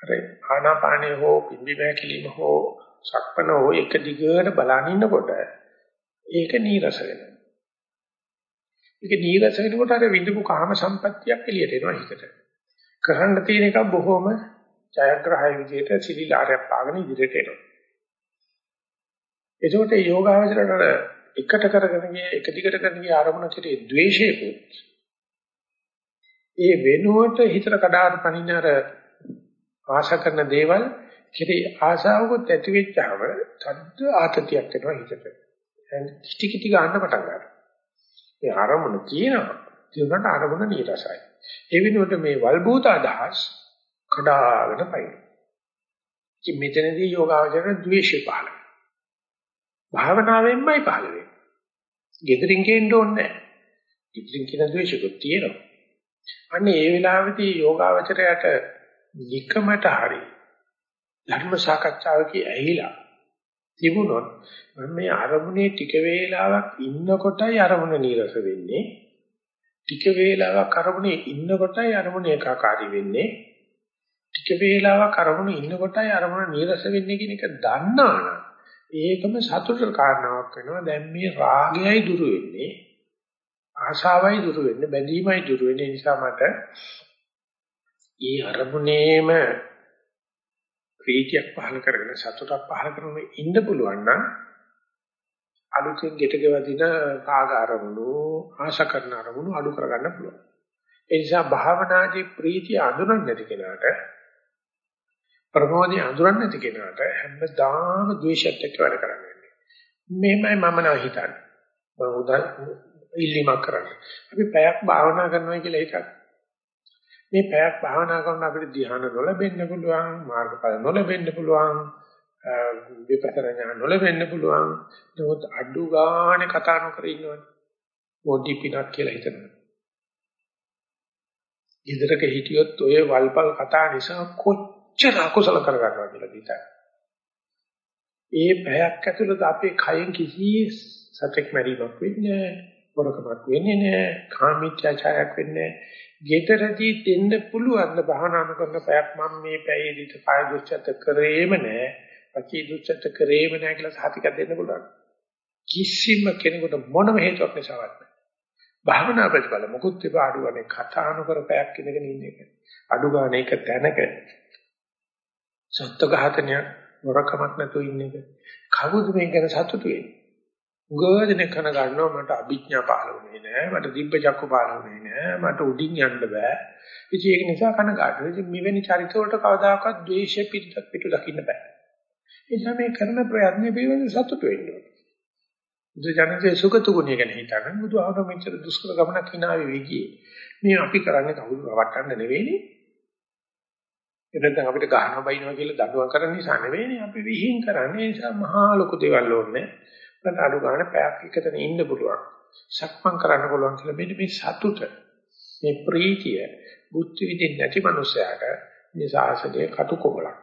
අර ආනාපානේ හෝ පිම්බිමය කිලිම හෝ සක්පන හෝ එක දිගට බලන ඉන්නකොට ඒක නීරස වෙනවා. ඒක නීරස වෙනකොට අර විඳපු කාම සම්පත්තියක් එළියට එනවා හිතට. කරන්න තියෙන එක බොහොම ජයග්‍රහය විදිහට සිලිලාරයක් පාගෙන ඉදිරියට එනවා. එතකොට මේ යෝගාවචරයට එකට කරගෙන ගිය එක දිගට කරගෙන ගිය ආරමුණ කෙරේ ද්වේෂයකුත් ඒ වෙනුවට හිතට කඩාට පනින්න අර ආශා කරන දේවල් කෙරේ ආශාවකුත් ඇති වෙච්චාම තද්ද ආතතියක් එනවා හිතට. දැන් කිටි කිටි ගන්න පටන් ගන්නවා. ඒ ආරමුණ තියෙනවා. ඒකට ආරමුණ නිරසයි. ඒ වෙනුවට මේ වල්බූත අදහස් කඩාගෙන පයින්. ඉතින් මෙතනදී යෝගාවචරයට ද්වේෂය පහළ භාවනාවෙන්මයි පහළ වෙන්නේ. gedirin කේන්න ඕනේ නැහැ. gedirin කියන ද්වේෂකුත් තියෙනවා. අන්න ඒ වෙලාවේදී යෝගාවචරයට නිකමට හරි ධර්ම සාකච්ඡාවකී ඇහිලා තිබුණොත් මම මේ අරමුණේ ටික වේලාවක් ඉන්නකොටයි අරමුණ නීරස වෙන්නේ. ටික වේලාවක් අරමුණේ ඉන්නකොටයි අරමුණ ඒකාකාරී වෙන්නේ. ටික වේලාවක් අරමුණ ඉන්නකොටයි අරමුණ නීරස වෙන්නේ කියන එක දන්නවනම් ඒකම සතුටට කාරණාවක් වෙනවා. දැන් මේ රාගයයි දුරු වෙන්නේ. ආශාවයි දුරු වෙන්නේ, බැඳීමයි දුරු වෙන්නේ. නිසා මට ඊ අරමුණේම ප්‍රීතියක් පහල කරගෙන සතුටක් පහල කරගෙන ඉන්න පුළුවන් නම් අලුතෙන් ගෙට ගෙවදින රාග අරමුණු, ආශා කරන අරමුණු අඩු කරගන්න පුළුවන්. ඒ නිසා භාවනාදී ප්‍රීතිය අඳුරන්නේ නැති කෙනාට ප්‍රමෝදය අඳුරන්නේ නැති කෙනාට හැමදාම ද්වේෂයත් එක්ක වැඩ කරන්නේ. මෙහෙමයි මම නම් හිතන්නේ. මම උදා ඉල්ලීමක් කරන්නේ. අපි පැයක් භාවනා කරනවා කියලා හිතන්න. මේ පැයක් භාවනා කරන අපිට ධ්‍යාන නොලැබෙන්න පුළුවන්, මාර්ගඵල නොලැබෙන්න පුළුවන්, විපස්සනා ඥාන නොලැබෙන්න පුළුවන්. නමුත් අඩු ගානේ කතා නොකර ඉන්නවනේ. බෝධි පිනක් කියලා හිතනවා. ඉදරක හිටියොත් ඔය වල්පල් කතා නිසා කොච්චර කොච්චර අකුසල කරගන්නවා කියලා හිතන්න. ඒ පැයක් ඇතුළත අපේ කයෙන් කිසි සතෙක් මැරීමක් වෙන්නේ නැහැ. වරකමක් වෙන්නේ නැහැ. කාමීත්‍යාචාරයක් වෙන්නේ නැහැ. ගෙදරදී දෙන්න පුළුවන් භාවනා කරන පැයක් මම මේ පැයේදීට කාය දුස්චත කරේම නැහැ. වචී දුච්චත කරේම නැහැ කියලා සාතිකයක් දෙන්න පුළුවන්. කිසිම කෙනෙකුට මොනම හේතුවක් නිසාවත් නැහැ. භාවනා ප්‍රතිඵල මොකුත් තිබ අඩුවනේ කතා නොකර පැයක් ඉඳගෙන ඉන්න එක. අඩු ගන්න එක තැනක සත්ත්ව ඝාතනය වරකමක් නැතුව ඉන්න එක. කවුද මේක ගැන සතුටු වෙන්නේ? උගදෙනෙක් කන ගන්නවා මට අභිඥා පහළ වුණේ නෑ මට දිබ්බ චක්කු පහළ වුණේ නෑ මට උඩින් යන්න බෑ. ඉතින් ඒක නිසා කන ගන්නවා ඉතින් මෙවැනි චරිත වලට කවදාකවත් ද්වේෂය පිටු පිටු දකින්න බෑ. ඒ නිසා මේ කරන ප්‍රයත්නේ පිළිවෙල සතුට වෙන්න ඕනේ. බුදුජානකේ සුගත ගුණය ගැන හිතන බුදුහාමර මෙච්චර දුෂ්කර ගමනක් හිනාවේ වෙගියේ මේ අපි කරන්නේ කවුරු රවට්ටන්න නෙවෙයිනේ. එතෙන් අපිට ගහනවා බයිනවා කියලා දඬුවම් කරන නිසා නෙවෙයිනේ අපි විහිං කරන්නේ ඒ නිසා මහා ලොකු දේවල් ඕනේ නැත්නම් අඩු ගන්න පැයක් එකතන ඉන්න පුළුවන්. සක්මන් කරන්න පුළුවන් කියලා මෙන්න මේ සතුට මේ ප්‍රීතිය බුද්ධ විදින් නැති මනුස්සයාට මේ සාසනයේ කටුකොමලක්.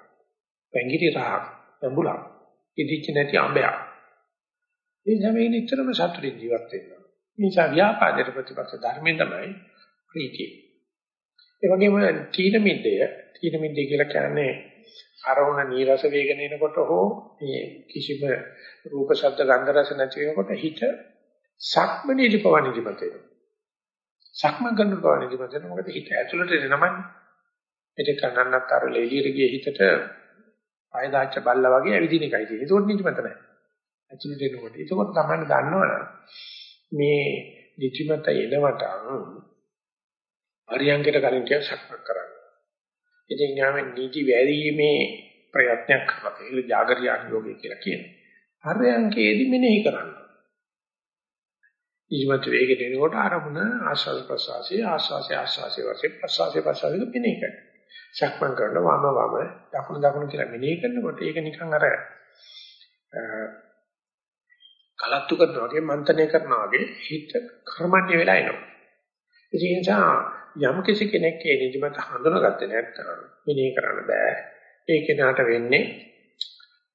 පැංගිරි රහක්, බඹුලක්. ඉදිච්ච නැති අඹයක්. මේ හැමෙන් නිතරම සතුටින් ජීවත් වෙනවා. නිසා ව්‍යාපාදයට ප්‍රතිපක්ෂ ධර්මයෙන් තමයි ප්‍රීතිය. ඒ වගේම තීන මිද්දය, තීන මිද්දය කියලා කියන්නේ අරමුණ නීරස වේගන එනකොට හෝ මේ කිසිම රූප ශබ්ද ගන්ධ රස නැති වෙනකොට හිත සක්මනේලි පවණිදිමත වෙනවා. සක්මන් කරන පවණිදිමත වෙනවා. මොකද හිත ඇතුළට එනමන්නේ. ඒක කන්නන්නත් අර ලෙලියට ගිය හිතට පය දාච්ච බල්ලා වගේ ඇවිදින එකයි තියෙන්නේ. ඒක නිදිමත නැහැ. ඇතුළට එනකොට. ඒකත් තමයි දන්නවනේ මේ නිදිමත එනවට අරියංගයට කලින් කිය සක්මන් කරන්න. ඉතින් යාම නීති වැරීමේ ප්‍රයත්නයක් කරනවා. ඒක జాగරියාන් යෝගය කියලා කියනවා. හරයන්කේදී මෙනෙහි කරන්න. ඉස්මත් වේගෙට එනකොට ආරමුණ ආස්වාද ප්‍රසවාසී ආස්වාසේ ආස්වාසේ වශයෙන් ප්‍රසවාසේ ප්‍රසවාසේ මෙනෙහි කරනවා. සක්මන් කරනවා වම වම දකුණු දකුණු කියලා මෙනෙහි කරනකොට ඒක නිකන් අර කලත්තු කරනවා වගේ මන්තනය කරනවා වගේ හිත කර්මන්නේ වෙලා එනවා. ඒ නිසා යම් කිසි කෙනෙක් ඒ නිදිමත හඳුනාගත්තේ නැත්නම් මෙනෙහි කරන්න බෑ. ඒ කෙනාට වෙන්නේ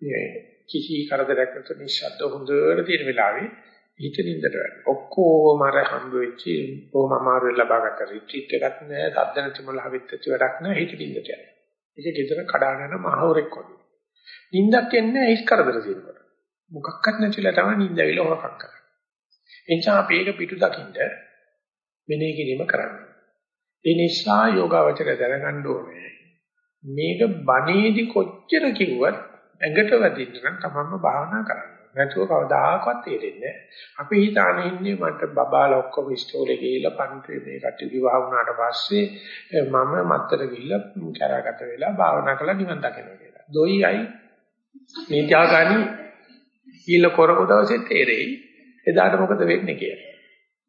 මේ කිසි කරදරයක් නැතුව නිශ්ශබ්ද හොඳට තියෙන වෙලාවේ හිත නින්දට වැටෙනවා. ඔක්කොම අර හම්බ වෙච්ච කොහොම අමාරු ලබාගත්ත රිට්‍රීට් එකක් නෑ, සද්ද නැති මොළ හවිත්ච්ච වැඩක් නෑ හිත නින්දට යනවා. ඒක ගෙදර කඩාගෙන මහවරෙක් වගේ. නින්දක් එන්නේ හිස් කරදර තියෙනකොට. මොකක්වත් නැතිලා තමයි නින්ද ඇවිල්ලා හොරකම් කරන්නේ. එනිසා අපි ඒක පිටු දකින්න මෙනෙහි කිරීම කරන්නේ. ඒ නිසා යෝගාවචර දැනගන්න ඕනේ. මේක බණේදි කොච්චර කිව්වත් ඇඟට වැදින්න නම් තමන්ම භාවනා කරන්න. නැතුව කවදාකවත් තේරෙන්නේ අපි හිතානේ ඉන්නේ මට බබාලා ඔක්කොම ඉස්තෝලේ ගිහිල්ලා පන්තිේ මේ කට්ටිය විවාහ වුණාට පස්සේ මම මත්තර ගිහිල්ලා කරාගත වෙලා භාවනා කරලා නිවන් දකිනවා කියලා. දොයියි මේ ත්‍යාගානි කීල කරපු දවසේ තේරෙයි එදාට මොකද වෙන්නේ කියලා.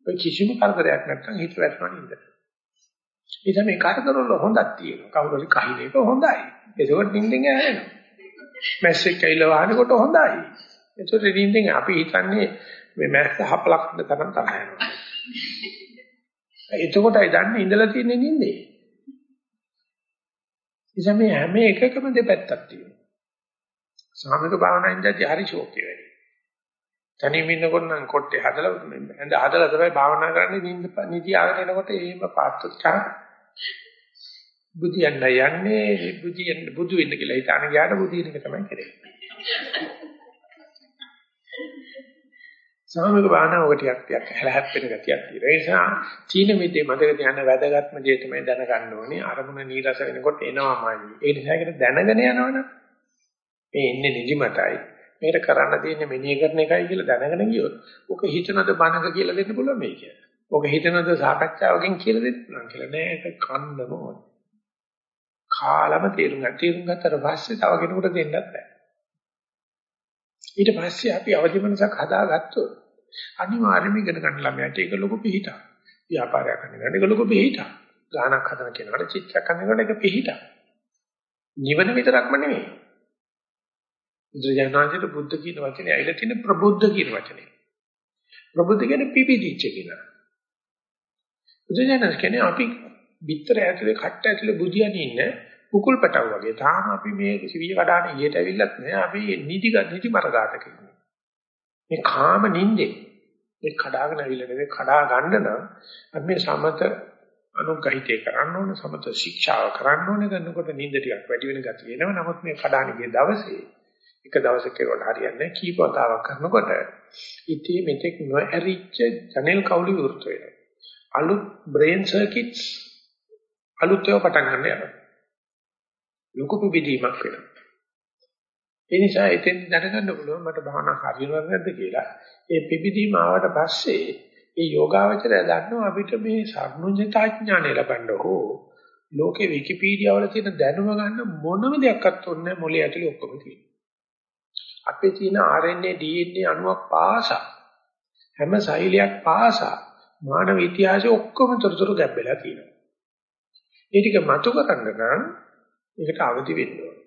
ඔය කිසිම කරදරයක් නැත්නම් හිත වැටෙනවා නේද? ඉතින් මේ කරදරවල හොඳක් තියෙනවා. කවුරු හරි කහින එක හොඳයි. ඒකෝට නිින්දෙන් ඇහැරෙනවා. මැස්සෙක් ඇවිල්ලා වහනකොට හොඳයි. ඒකට නිින්දෙන් අපි හිතන්නේ මේ මැස්ස හපලක් තරම් තරහ යනවා. එතකොටයි දන්නේ ඉඳලා තියෙන නිින්දේ. ඉතින් මේ හැම එකකම දෙපැත්තක් තියෙනවා. සාමික භාවනාවෙන්දී හරි ෂෝක් එකයි. තනියම ඉන්නකොට නම් කොට්ටේ හදලා ඇඳ හදලා තමයි භාවනා කරන්නේ නිින්ද නිදි ආගෙන එනකොට එහෙම පාත්තුච්චා බුදියන්න යන්නේ බුදියන්න බුදු වෙන්න කියලා හිතාන ගියාට බුදියන එක තමයි කරන්නේ. සාමික භාවනාව ඔක ටිකක් ටිකක් හැලහැප්පෙන ගතියක් තියෙනවා. ඒ නිසා චීන මිදේ මතක තියාගන්න වැදගත්ම දේ තමයි දැනගන්න ඕනේ අරමුණ නීරස වෙනකොට එනවාමයි. ඒ නිසා ඒකට දැනගෙන යනවනම් මේ ඉන්නේ නිදිමතයි. මේකට කරන්න තියෙන්නේ මෙනෙහි කරන එකයි කියලා දැනගෙන ගියොත් ඔක හිතනද බනක කියලා දෙන්න පුළුවන් මේ කියලා. ඔක හිතනද සාකච්ඡාවකින් කියලා දෙන්න පුළුවන් කියලා නෑ ඒක කන්නම ඕනේ. කාලම තේරුම් ගන්න. තේරුම් ගත්තට පස්සේ තව කෙනෙකුට දෙන්නත් බෑ. ඊට පස්සේ අපි අවදි මනසක් හදාගත්තොත් අනිවාර්යයෙන්ම ඉගෙන ගන්න ළමයාට ඒක ලොකු පිහිටක්. ව්‍යාපාරයක් කරන එක ලොකු පිහිටක්. ගානක් හදන කෙනාට චිත්තයක් කරනකොට ඒක පිහිටක්. නිවන විතරක්ම නෙමෙයි. බුදුජානනාංශයට බුද්ධ කියන වචනේ ඇවිල්ලා තියෙන ප්‍රබුද්ධ කියන වචනේ. ප්‍රබුද්ධ කියන්නේ පිපිදිච්ච කියලා. බුදුජානනාංශ කියන්නේ අපි බිත්තර ඇතුලේ කට්ට ඇතුලේ බුදියන්නේ ඉන්න කුකුල් පැටව වගේ. තාම අපි මේ සිවිය කඩාන ඊට ඇවිල්ලත් නෑ. අපි නිදි නිදි මරගාට කියන්නේ. මේ කාම නින්දේ මේ කඩාගෙන ඇවිල්ලා නෙවෙයි කඩා ගන්න නම් අපි මේ සමත අනුගහිතේ කරන්න ඕන සමත ශික්ෂාව කරන්න ඕන කරනකොට නිින්ද ටිකක් වැඩි වෙන ගතිය එනවා. නමුත් මේ කඩාන ගිය දවසේ එක දවසක ඒකට හරියන්නේ කීප වතාවක් කරනකොට ඉතී මෙතෙක් නොඇරිච්ච ජනෙල් කවුළු විවෘත වෙනවා. අලුත් බ්‍රේන් සර්කිට්ස් අලුත් ඒවා පටන් ගන්න යනවා. ලොකු පිබිදීමක් වෙනවා. ඒ නිසා එතෙන් දැනගන්න පුළුවන් මට භාවනා හරියනවද නැද්ද කියලා. ඒ පිබිදීම ආවට පස්සේ ඒ යෝගාවචරය දන්නවා අපිට මේ සර්ණුඤ්ඤතා ඥානය ලබන්න ඕ ලෝකේ විකිපීඩියා වල තියෙන දැනුම ගන්න මොනම දෙයක්වත් ඕනේ මොලේ ඇතුලේ ඔක්කොම තියෙනවා. අපේ තියෙන RNA DNA අණුවක් පාසා හැම සෛලයක් පාසා මානව ඉතිහාසයේ ඔක්කොම තොරතුරු ගැඹෙලා තියෙනවා. මේ ටික මතු කරන්න නම් ඒකට අවදි වෙන්න ඕනේ.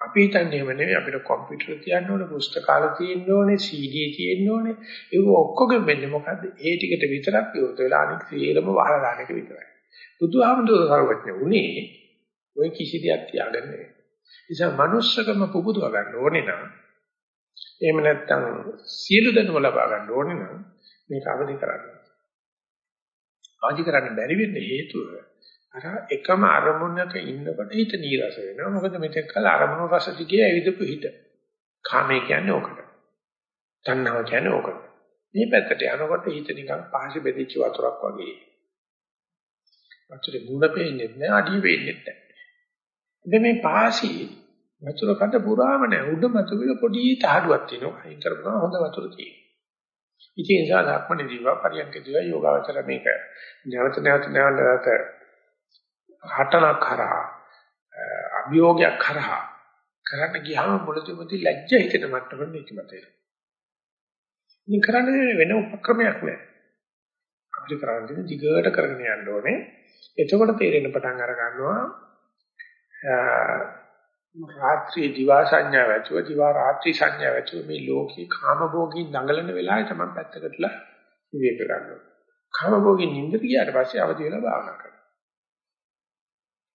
අපි හිතන්නේ එහෙම නෙවෙයි අපිට කම්පියුටර් තියන්න ඕනේ, පුස්තකාල තියෙන්න ඕනේ, CD තියෙන්න ඕනේ. ඒක ඔක්කොගෙම වෙන්නේ මොකද්ද? ඒ ටිකට විතරක් විවෘත වෙලා අනික සියලුම වහලා දාන එක විතරයි. බුදුහාමුදුරුවෝ සර්වඥ උනේ ওই කිසි දෙයක් තියාගන්නේ නැහැ. නිසා manussකම පුබුදව ගන්න ඕනේ නම් එහෙම නැත්නම් සියලු දැනුම ලබා ගන්න ඕනේ නම් මේක අවදි කරන්න. අවදි කරන්න බැරි වෙන්න හේතුව අර එකම අරමුණක ඉන්නකොට හිත නීරස වෙනවා. මොකද මෙතෙක් කල අරමුණු රස දිගේ ඇවිදපු හිත. කාමේ කියන්නේ ඕකට. තණ්හාව කියන්නේ ඕකට. මේ පැත්තට යනකොට හිත නිකන් පහසු බෙදිච්ච වතුරක් වගේ. වතුරේ මුණ පේන්නේ නැහැ, අඩිය පේන්නේ නැහැ. මේ පාසි වතුර කඩ පුරාම නැහැ. උඩ මතුවෙල පොඩි තහඩුවක් තියෙනවා. අයින් කරපුවම හොඳ වතුර තියෙනවා. ඉතින් ඒ නිසා ධර්මනිදීවා පරියන්කදීවා යෝගාවචර මේක නැවත නැවත නැවත හටනක් කරා අභියෝගයක් කරා කරන්න ගියාම මුලදීමදී ලැජ්ජ හිතෙන මට්ටමෙන් නිකමත වෙනවා. ඉතින් කරන්නේ වෙන උපක්‍රමයක් නෑ. අපිට කරන්නේ දිගට කරගෙන යන්න ඕනේ. එතකොට තේරෙන පටන් අර ගන්නවා රාත්‍රී දිවා සංඥා වැතුව දිවා රාත්‍රී සංඥා වැතුව මේ ලෝකේ කාමභෝගී දඟලන වෙලාවේ තමයි පැත්තකටලා විවේක ගන්නවා. කාමභෝගී නිින්ද ගියාට පස්සේ අවදි වෙලා භාවනා කරනවා.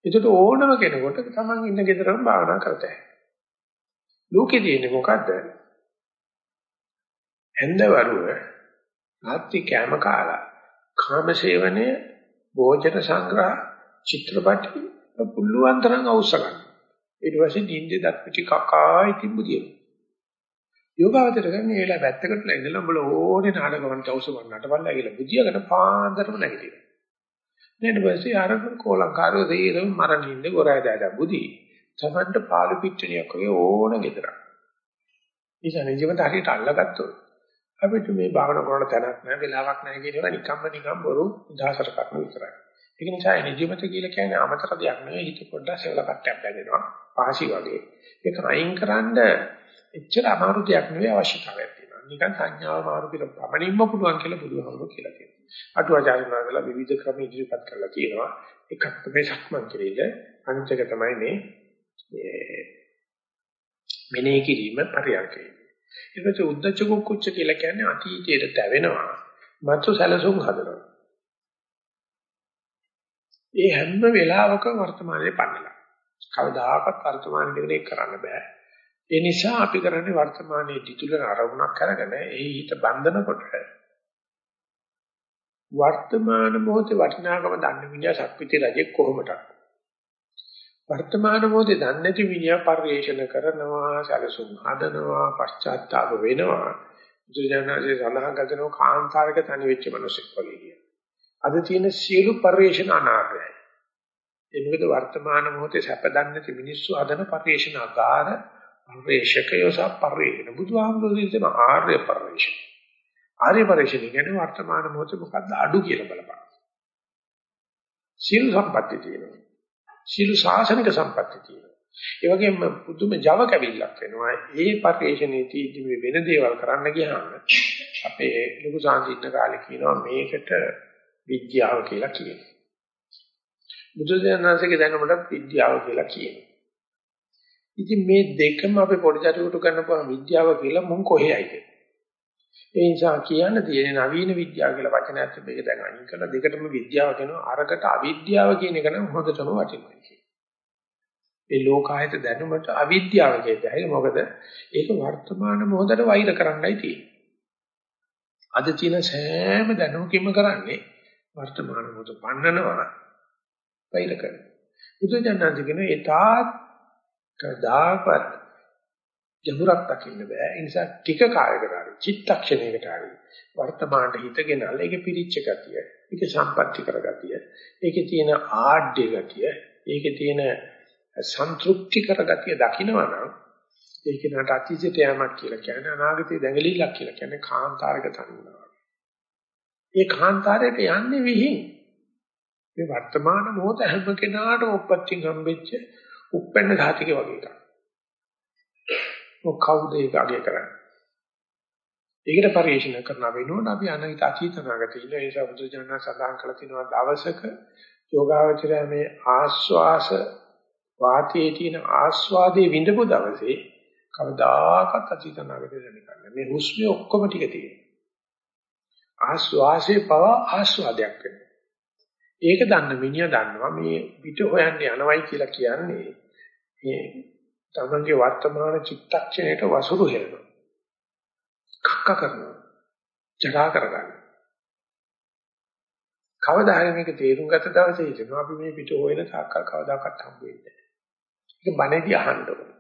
ඒකට ඕනම කෙනෙකුට තමන් ඉන්න ගෙදරම භාවනා කරතයි. ලෝකේ තියෙන්නේ මොකද්ද? ඇඳවරුව රාත්‍රී කැම කාලා කාමසේවනය භෝජන සංග්‍රහ චිත්‍රපටි පුළුවන් තරම් අවශ්‍ය ගන්න. ඊට පස්සේ නිින්දේ දක්පිටි කකා ඉතින් බුදියන. යෝගාවචර ගන්නේ ඒලා වැත්තකට ඉඳලා උඹල ඕනේ නාටකවන් චෞසවන් නටවල්ලා කියලා බුදියකට පාන්දරම නැගිටිනවා. ඊට පස්සේ අර කොලංකාරෝ තීරම මරණින්ද ගොරය දාලා බුදි. සමන්ට පාළු පිට්ටනියක් වගේ ඕන ගෙදරක්. ඉතින් ජීවිත හරියට අල්ලගත්තොත් අපිට මේ භාවනා කරන තැනක් නැහැ වෙලාවක් නැහැ කියන ඒවා නිකම්ම නිකම් බොරු උදාසර කරන විතරයි. ඒක නිසා නිජමත කියලා කියන්නේ අමතර දෙයක් නෙවෙයි හිත පොඩ්ඩක් සෙවලකට්ටයක් බැඳෙනවා. පාසි වගේ. ඒක අයින් කරන්න එච්චර අමාරු දෙයක් නෙවෙයි අවශ්‍යතාවයක් තියෙනවා. නිකන් සංඥාව මාරු කියලා පමණින්ම පුළුවන් කියලා බුදුහාමුදුරුවෝ කියලා කියනවා. අටුවාචාර්යවරුන්ලා විවිධ ක්‍රම ඉදිරිපත් කරලා තියෙනවා. එකක් තමයි සක්මන් කිරීම. අනිත් එක තමයි මේ මෙනෙහි කිරීම පරියන්කේ. ඊට පස්සේ උද්දච්ච කුක්කුච්ච කියලා කියන්නේ අතීතයට තැවෙනවා. මතු සැලසුම් හදනවා. ඒ හැම වෙලාවකම වර්තමානයේ පන්නලා. කවදාකවත් වර්තමාන දෙකේ කරන්න බෑ. ඒ නිසා අපි කරන්නේ වර්තමානයේ දිතුලන අරමුණක් අරගෙන ඒ හිත බඳනකොට වර්තමාන මොහොතේ වටිනාකම දන්න මිනිහා ශක්විති රජෙක් කොහොමද? වර්තමාන මොහොතේ දන්නේ නැති මිනිහා පරිේශන කරනවා, සැලසුම් හදනවා, පශ්චාත්තාප වෙනවා. බුදුජානකසේ සඳහන් කරනවා කාන්තාරක තනි වෙච්ච මිනිසෙක් වගේ කියලා. අද තියෙන සියලු පරිේශන අනාර්යයි. ඒ මොකද වර්තමාන මොහොතේ සැප දන්නේ නැති මිනිස්සු හදන පරිේශනාගාර පරිේශකයෝ සහ පරිේශන බුදුහාමුදුරුවෝ කියන ආර්ය පරිේශන. ආර්ය පරිේශන කියන්නේ වර්තමාන මොහොතේ මොකද්ද අඩු කියලා බලපං. සියලු සම්පත්‍ය තියෙනවා. සියලු සාසනික සම්පත්‍ය තියෙනවා. ඒ වගේම පුදුම Java කැවිල්ලක් වෙනවා. ඒ පරිේශනයේදී මේ වෙන දේවල් කරන්න ගියාම අපේ ලොකු සාන්තින්න කාලේ කියනවා මේකට විද්‍යාව කියලා කියනවා. බුදුදහමේ දැනුමට විද්‍යාව කියලා කියනවා. ඉතින් මේ දෙකම අපි පොඩි දරුවෙකුට කරනකොට විද්‍යාව කියලා මුන් කොහේයිද? ඒ නිසා කියන්න තියෙන නවීන විද්‍යාව කියලා වචනයක් මේක දැන් අයින් කරලා දෙකටම විද්‍යාව කියනවා අරකට අවිද්‍යාව කියන එක නම් හොඳටම වටිනවා කියන්නේ. ඒ ලෝකායත දැනුමට අවිද්‍යාව කියතයි මොකද ඒක වර්තමාන මොහොතට වෛර කරන්නයි තියෙන්නේ. අද තියෙන සෑම දැනුමකින්ම කරන්නේ වර්තමාන මොහොත පන්නනවා වෛර කරනවා. බුදුජානක කියන ඒ තාත් කදාපත් ගැඹුරක් දකින්න බෑ. ඒ නිසා ටික කායකට හරි චිත්තක්ෂණයකට හරි වර්තමානට හිතගෙනල්ල ඒක පිරිච්ච ගතිය. ඒක සම්පත්‍ති කරගතිය. ඒකේ තියෙන ආඩ්‍ය ගතිය. ඒකේ තියෙන සන්තුෂ්ටි කරගතිය දකින්නවනම් ඒක නට අතීතයට යamak කියලා කියන්නේ අනාගතේ දැඟලිල්ලක් කියලා කියන්නේ කාන්තාරක තනුනවා. ඒ කාන්තාරයට යන්නේ විහිං. මේ වර්තමාන මොහොත හැම කෙනාටම උප්පත්තියෙන් හම්බෙච්ච උප්පැන්න ධාතිකේ වගේ එකක්. මොකවුද ඒක අගය කරන්නේ? ඒකට පරිශන කරන වෙනුවට අපි අනිත් අතීත නාගත ඉන්න ඒ නිසා බුදුජානක සඳහන් කළ තිනවා දවසක යෝගාවචරය මේ ආස්වාස වාතයේ තියෙන ආස්වාදයේ විඳපු දවසේ කවදාකවත් අතීත නාගත දෙන්නේ මේ හුස්මේ ඔක්කොම ටික තියෙනවා. ආස්වාසේ පව ආස්වාදයක් වෙනවා. ඒක දන්න මිනිහා දන්නවා මේ පිට හොයන්න යනවයි කියලා කියන්නේ මේ තමන්ගේ වර්තමාන චිත්තක්ෂණයට වසුරු හෙලනවා. කක්ක කරනවා. ජඩා කරගන්න. කවදා හරි මේක තේරුම් ගත්ත දවසේ හිතෙනවා අපි මේ පිට හොයන තාක්කල් කවදාකවත් හම්බ වෙන්නේ නැහැ. ඒක බණේදී අහන්න ඕනේ.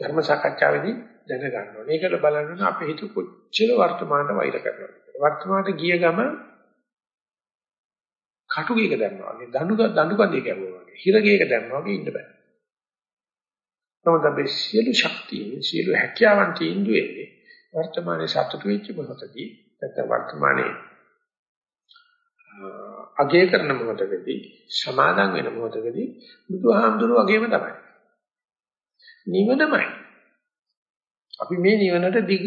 ධර්ම සාකච්ඡාවේදී දැනගන්න ඕනේ. ඒකට බලන්න අපේ හිත කොච්චර වර්තමානට වෛර කරනවද වර්තමානට ගිය ගම කටුගේක දැම්මා වගේ දඬු දඬු කඳේ කැවුවා වගේ හිරගේක දැම්මා වගේ ඉන්න බෑ. නමුත් අපි සියලු ශක්තිය සියලු හැකියාවන් තීන්දුවේ වර්තමානයේ සතුටු වෙච්ච මොහොතදී නැත්නම් වර්තමානයේ අගය කරන මොහොතකදී සමාදම් වෙන මොහොතකදී බුදුහාමුදුරුවෝ වගේම තමයි. නිවනමයි. අපි මේ නිවනට දිග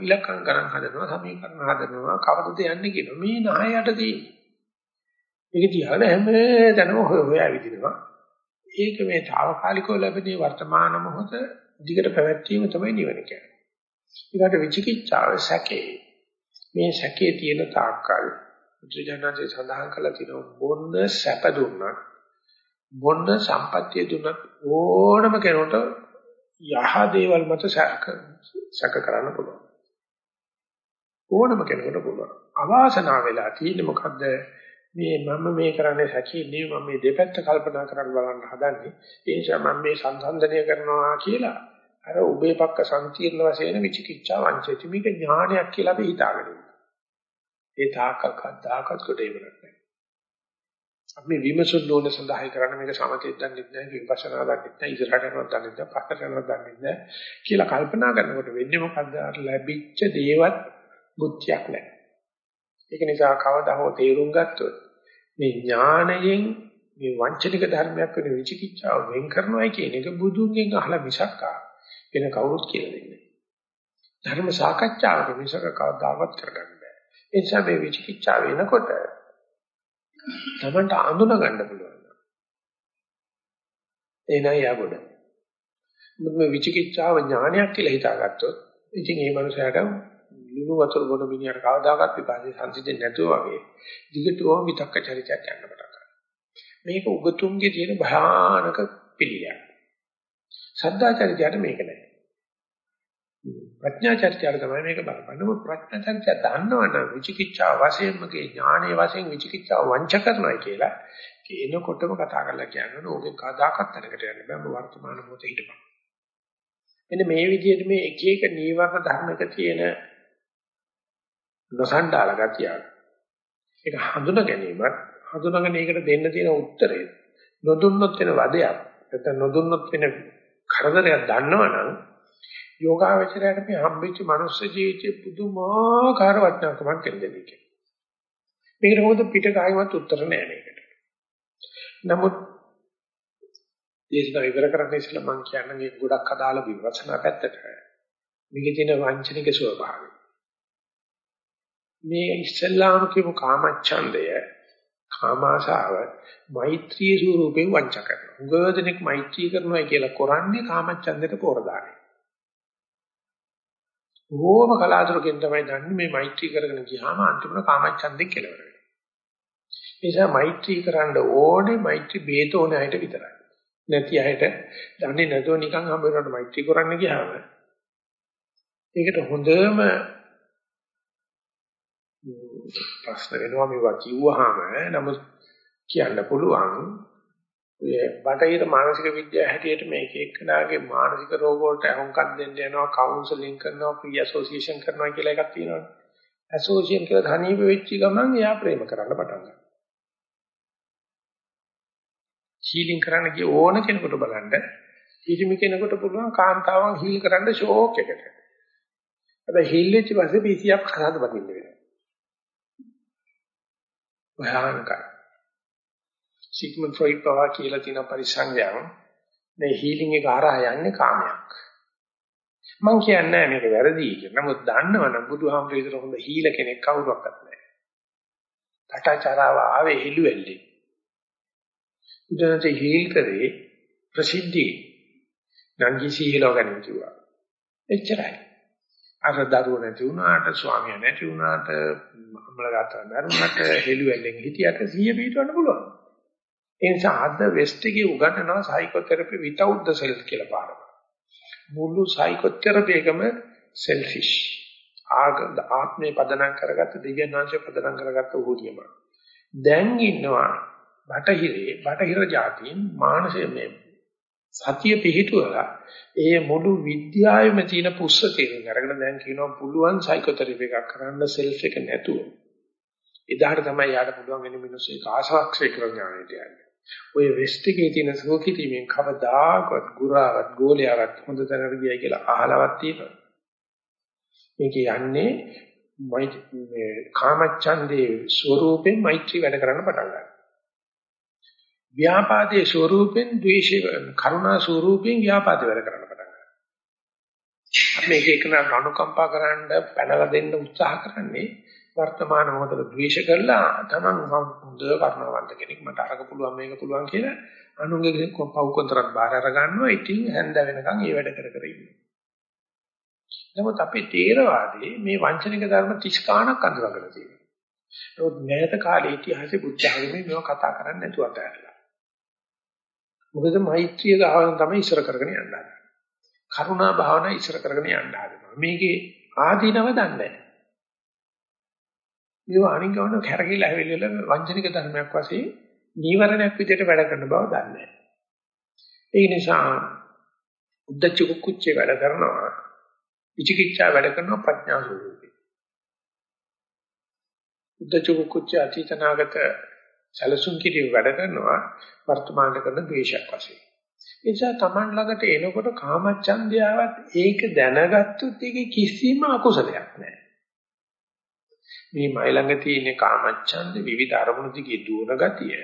ඉලක්කම් කරන් හදනවා සමීකරණ හදනවා කවදද යන්නේ කියන මේ නහයට තියෙන්නේ. ඒක දිහාන හැම තැනම හොය හොයා විදිනවා. ඒක මේ తాවකාලිකව ලැබෙන වර්තමාන මොහොත දිගට පැවැත්වීම තමයි නිවන කියන්නේ. ඊට විචිකිච්ඡාව සැකේ. මේ සැකේ තියෙන තාක්කල් බුදුජානකේ සඳහන් කළා තියෙනවා බොන්න සැප දුන්නත් බොන්න සම්පත්තිය දුන්නත් ඕනම කෙනෙකුට යහ දේවල් මත සැක කරන්න පුළුවන්. ඕනම කෙනෙකුට පුළුවන්. අවාසනාව වෙලා තියෙන්නේ මොකද්ද? මේ මම මේ කරන්නේ සැකීන්නේ මම මේ දෙපැත්ත කල්පනා කරන් බලන්න හදන්නේ ඒ නිසා මම මේ සංසන්දනය කරනවා කියලා අර උබේ පක්ක සංකීර්ණ වශයෙන් විචිකිච්ඡා වංචිත මේක ඥානයක් කියලා අපි හිතාගෙන ඉන්නවා ඒ තාකල් කද්දාකත් කොට ඉවරක් අපි විමසුන් නොන සඳහායි කරන්න මේක සමතෙත් දන්නේ නැහැ විපස්සනා දන්නේ නැහැ ඉස්සරහට යනවා දන්නේ නැහැ පස්සට යනවා දන්නේ නැහැ කියලා කල්පනා කරනකොට වෙන්නේ මොකද්ද? අර ලැබිච්ච දේවත් බුද්ධියක් නැහැ. ඒක නිසා කවදා හෝ තේරුම් ගත්තොත් මේ ඥාණයෙන් මේ වංචනික ධර්මයක් වෙන විචිකිච්ඡාව වෙන් කරනවායි කියන එක බුදුන්ගෙන් අහලා මිසක් වෙන කවුරුත් කියලා දෙන්නේ ධර්ම සාකච්ඡාවක මිසක කවදාවත් කරගන්න බෑ. ඒ නිසා මේ විචිකිච්ඡාව වෙනකොට තමන්ට අඳුන ගන්න පුළුවන්. ඒ නයි යගොඩ. මේ විචිකිච්ඡාව ඥානයක් කියලා හිතාගත්තොත් ඉතින් ඒ මනුස්සයාට ලුණු වතුර බොන මිනිහට කවදාකවත් විපාකේ සංසිඳෙන්නේ නැතුව වගේ දිගටම විතක්ක චරිතයක් යන්න පටන් ගන්නවා. මේක උගතුන්ගේ තියෙන භයානක පිළියක්. සද්ධා චරිතයට මේක නැහැ. ප්‍රඥා චරිතයට තමයි මේක බලපන්නේ. මොකද ප්‍රඥා චරිතය දන්නවනම් විචිකිච්ඡා වශයෙන්මගේ ඥානයේ වශයෙන් විචිකිච්ඡාව වංච කරනවා කියලා එනකොටම කතා කරලා කියනවා ඕකෙන් කදාකත් තැනකට යන්න බෑ වර්තමාන මොහොතේ හිටපන්. මෙන්න මේ විදිහට මේ එක එක නීවරණ ධර්මක තියෙන නොසන්ඩාල ගතිය. ඒක හඳුනා ගැනීමත් හඳුනාගෙන ඒකට දෙන්න තියෙන උත්තරය නොදුන්නොත් වෙන වදයක් නැත්නම් නොදුන්නොත් වෙන කරදරයක් දන්නවනම් යෝගාවචරයට මේ හම්බෙච්ච මනුස්ස ජීවිතේ පුදුමාකාර වටිනාකමක් දෙන්නේ කියලා. මේකට මොකද පිට කායිමත් උත්තර නෑ මේකට. නමුත් දේශනා ඉවර කරන්න ඉස්සෙල්ලා මම කියන්නේ මේ ගොඩක් අදාළ විවසනා පැත්තට. මේකේ තියෙන වංචනික ස්වභාවය. මේ ඉස්ලාම කියපු කාමච්ඡන්දය කාමාශාව මෛත්‍රී ස්වරූපයෙන් වංච කරනවා. උගදෙනෙක් මෛත්‍රී කරනවා කියලා කරන්නේ කාමච්ඡන්දයට පොර දාන්නේ. ඕම කලාතුරකින් තමයි දන්නේ මේ මෛත්‍රී කරගෙන ගියාම අන්තිමට කාමච්ඡන්දෙ කෙලවර වෙනවා. ඒ නිසා මෛත්‍රී කරන්න ඕනේ මෛත්‍රී බේත ඕනේ අයට විතරයි. නැති අයට දන්නේ නැතුව නිකන් හම්බ වෙනකොට මෛත්‍රී කරන්න ගියාම ඒකට හොඳම ප්‍රශ්න වෙනවා මේවා කිව්වහම නමුත් කියන්න පුළුවන් ඔය බටහිර මානසික විද්‍යාව හැටියට මේක එක්කනාගේ මානසික රෝග වලට අහුම්කම් දෙන්න යනවා කවුන්සලින් කරනවා ප්‍රී ඇසෝසියේෂන් කරනවා කියලා එකක් තියෙනවානේ. ඇසෝසියේෂන් කියලා ධනීප වෙච්ච ගමන් එයා ප්‍රේම කරන්න පටන් ගන්නවා. හීලින් කරන්න ගිය ඕන කෙනෙකුට බලන්න හිරිමි කෙනෙකුට පුළුවන් කාන්තාවන් හීල් කරන්න ෂෝක් එකට. හැබැයි හීල් වෙච්ච පස්සේ පිසියක් කරාද බදින්න වෙනවා. භයානකයි. සිග්මන්ඩ් ෆ්‍රොයිඩ් පවා කියලා තියෙන පරිසංයම් මේ හීලින් එක හරහා යන්නේ කාමයක්. මම කියන්නේ මේක වැරදි කියලා. නමුත් දන්නවනම් බුදුහාමුදුරේ විතර හොඳ හීල කෙනෙක් කවුරක්වත් නැහැ. කටාචාරාව ආවේ හිලුවෙල්ලේ. බුදුන්සේ හීල් කරේ ප්‍රසිද්ධි නංගි සීලව ගැනීම කිව්වා. එච්චරයි. අර දරුව නැති වුණාට ස්වාමියා නැති වුණාට අම්ලගත නරුණට හෙළුවෙල්ලෙන් හිටියට සිහිය පිටවන්න පුළුවන්. ඒ නිසා අද වෙස්ට් එකේ උගන්වනවා සයිකෝതെරපි without the self කියලා පාඩම. මුළු සයිකෝതെරපි එකම selfish. ආත්මේ පදනම් කරගත්ත දිව්‍යන් වංශේ පදනම් කරගත්ත උහුරියම. දැන් ඉන්නවා බටහිරේ බටහිර જાතියින් මානසික මේ සතිය පිහිටුවලා ඒ මුළු විද්‍යාවෙම තියෙන පුස්ස තේරුම් අරගෙන දැන් කියනවා පුළුවන් සයිකෝതെරපි එකක් කරන්න self එක නැතුව. එදාට තමයි යාට පුළුවන් වෙන මිනිස්සෙක් ආශාක්ෂය කරන ඥාණයට යන්නේ. ඔය වෙස්ට් එකේ තියෙන සෝකිතීමෙන් කවදාකවත් ගුරාවත් ගෝලයාවත් හොඳ තැනකට ගියයි කියලා අහලවත් තියෙනවා. මේක යන්නේ මේ කාමච්ඡන්දේ ස්වરૂපෙන් මෛත්‍රී වැඩ කරන්න පටන් ගන්නවා. ව්‍යාපාදයේ ස්වરૂපෙන් ද්වේෂය කරුණා ස්වરૂපෙන් ව්‍යාපාද වැඩ කරන්න පටන් ගන්නවා. අපි මේක එකන අනුකම්පා කරන්න පැනලා දෙන්න උත්සාහ කරන්නේ වර්තමාන මොහොතේ ද්වේෂ කරලා තමන් හොඳ කර්මවන්ත කෙනෙක් මට අරක පුළුවන් මේක පුළුවන් කියලා අනුන්ගේ පව් කොන්තරත් බාර අර ගන්නවා ඉතින් හැන්ද වෙනකන් ඒ වැඩ කර කර ඉන්නවා. නමුත් අපේ තේරවාදී මේ වංචනික ධර්ම 30 ගණක් අඳුරගෙන තියෙනවා. ඒත් නැත කාලේ ඉතිහාසයේ බුද්ධ ආගමේ මේවා කතා කරන්නේ නැතුව අතහැරලා. මොකද මෛත්‍රිය ගාවන් තමයි ඉස්සර කරගෙන යන්න හදන්නේ. කරුණා භාවනා ඉස්සර කරගෙන යන්න හදනවා. මේකේ ආදීනව දන්නේ නැහැ. මේව අනික් ගමන කැරකිලා හැවිල්ලා වංචනික ධර්මයක් වශයෙන් නීවරණයක් විදිහට වැඩ කරන බව දන්නේ නැහැ. ඒ නිසා උද්දච්ච කුච්චේ වැඩ කරනවා විචිකිච්ඡා වැඩ කරනවා ප්‍රඥා ස්වරූපේ. උද්දච්ච කුච්චේ අතීතනාගත සැලසුම් කිරීම වැඩ කරනවා වර්තමාන කරන ද්වේෂයක් වශයෙන්. ඒ නිසා Taman ළඟට එනකොට කාමච්ඡන්දයාවත් ඒක දැනගත්තොත් ඒකේ කිසිම අකුසලයක් නැහැ. මේ මයි ළඟ තියෙන කාමච්ඡන්ද විවිධ අරමුණු දිගේ දුවන ගතිය.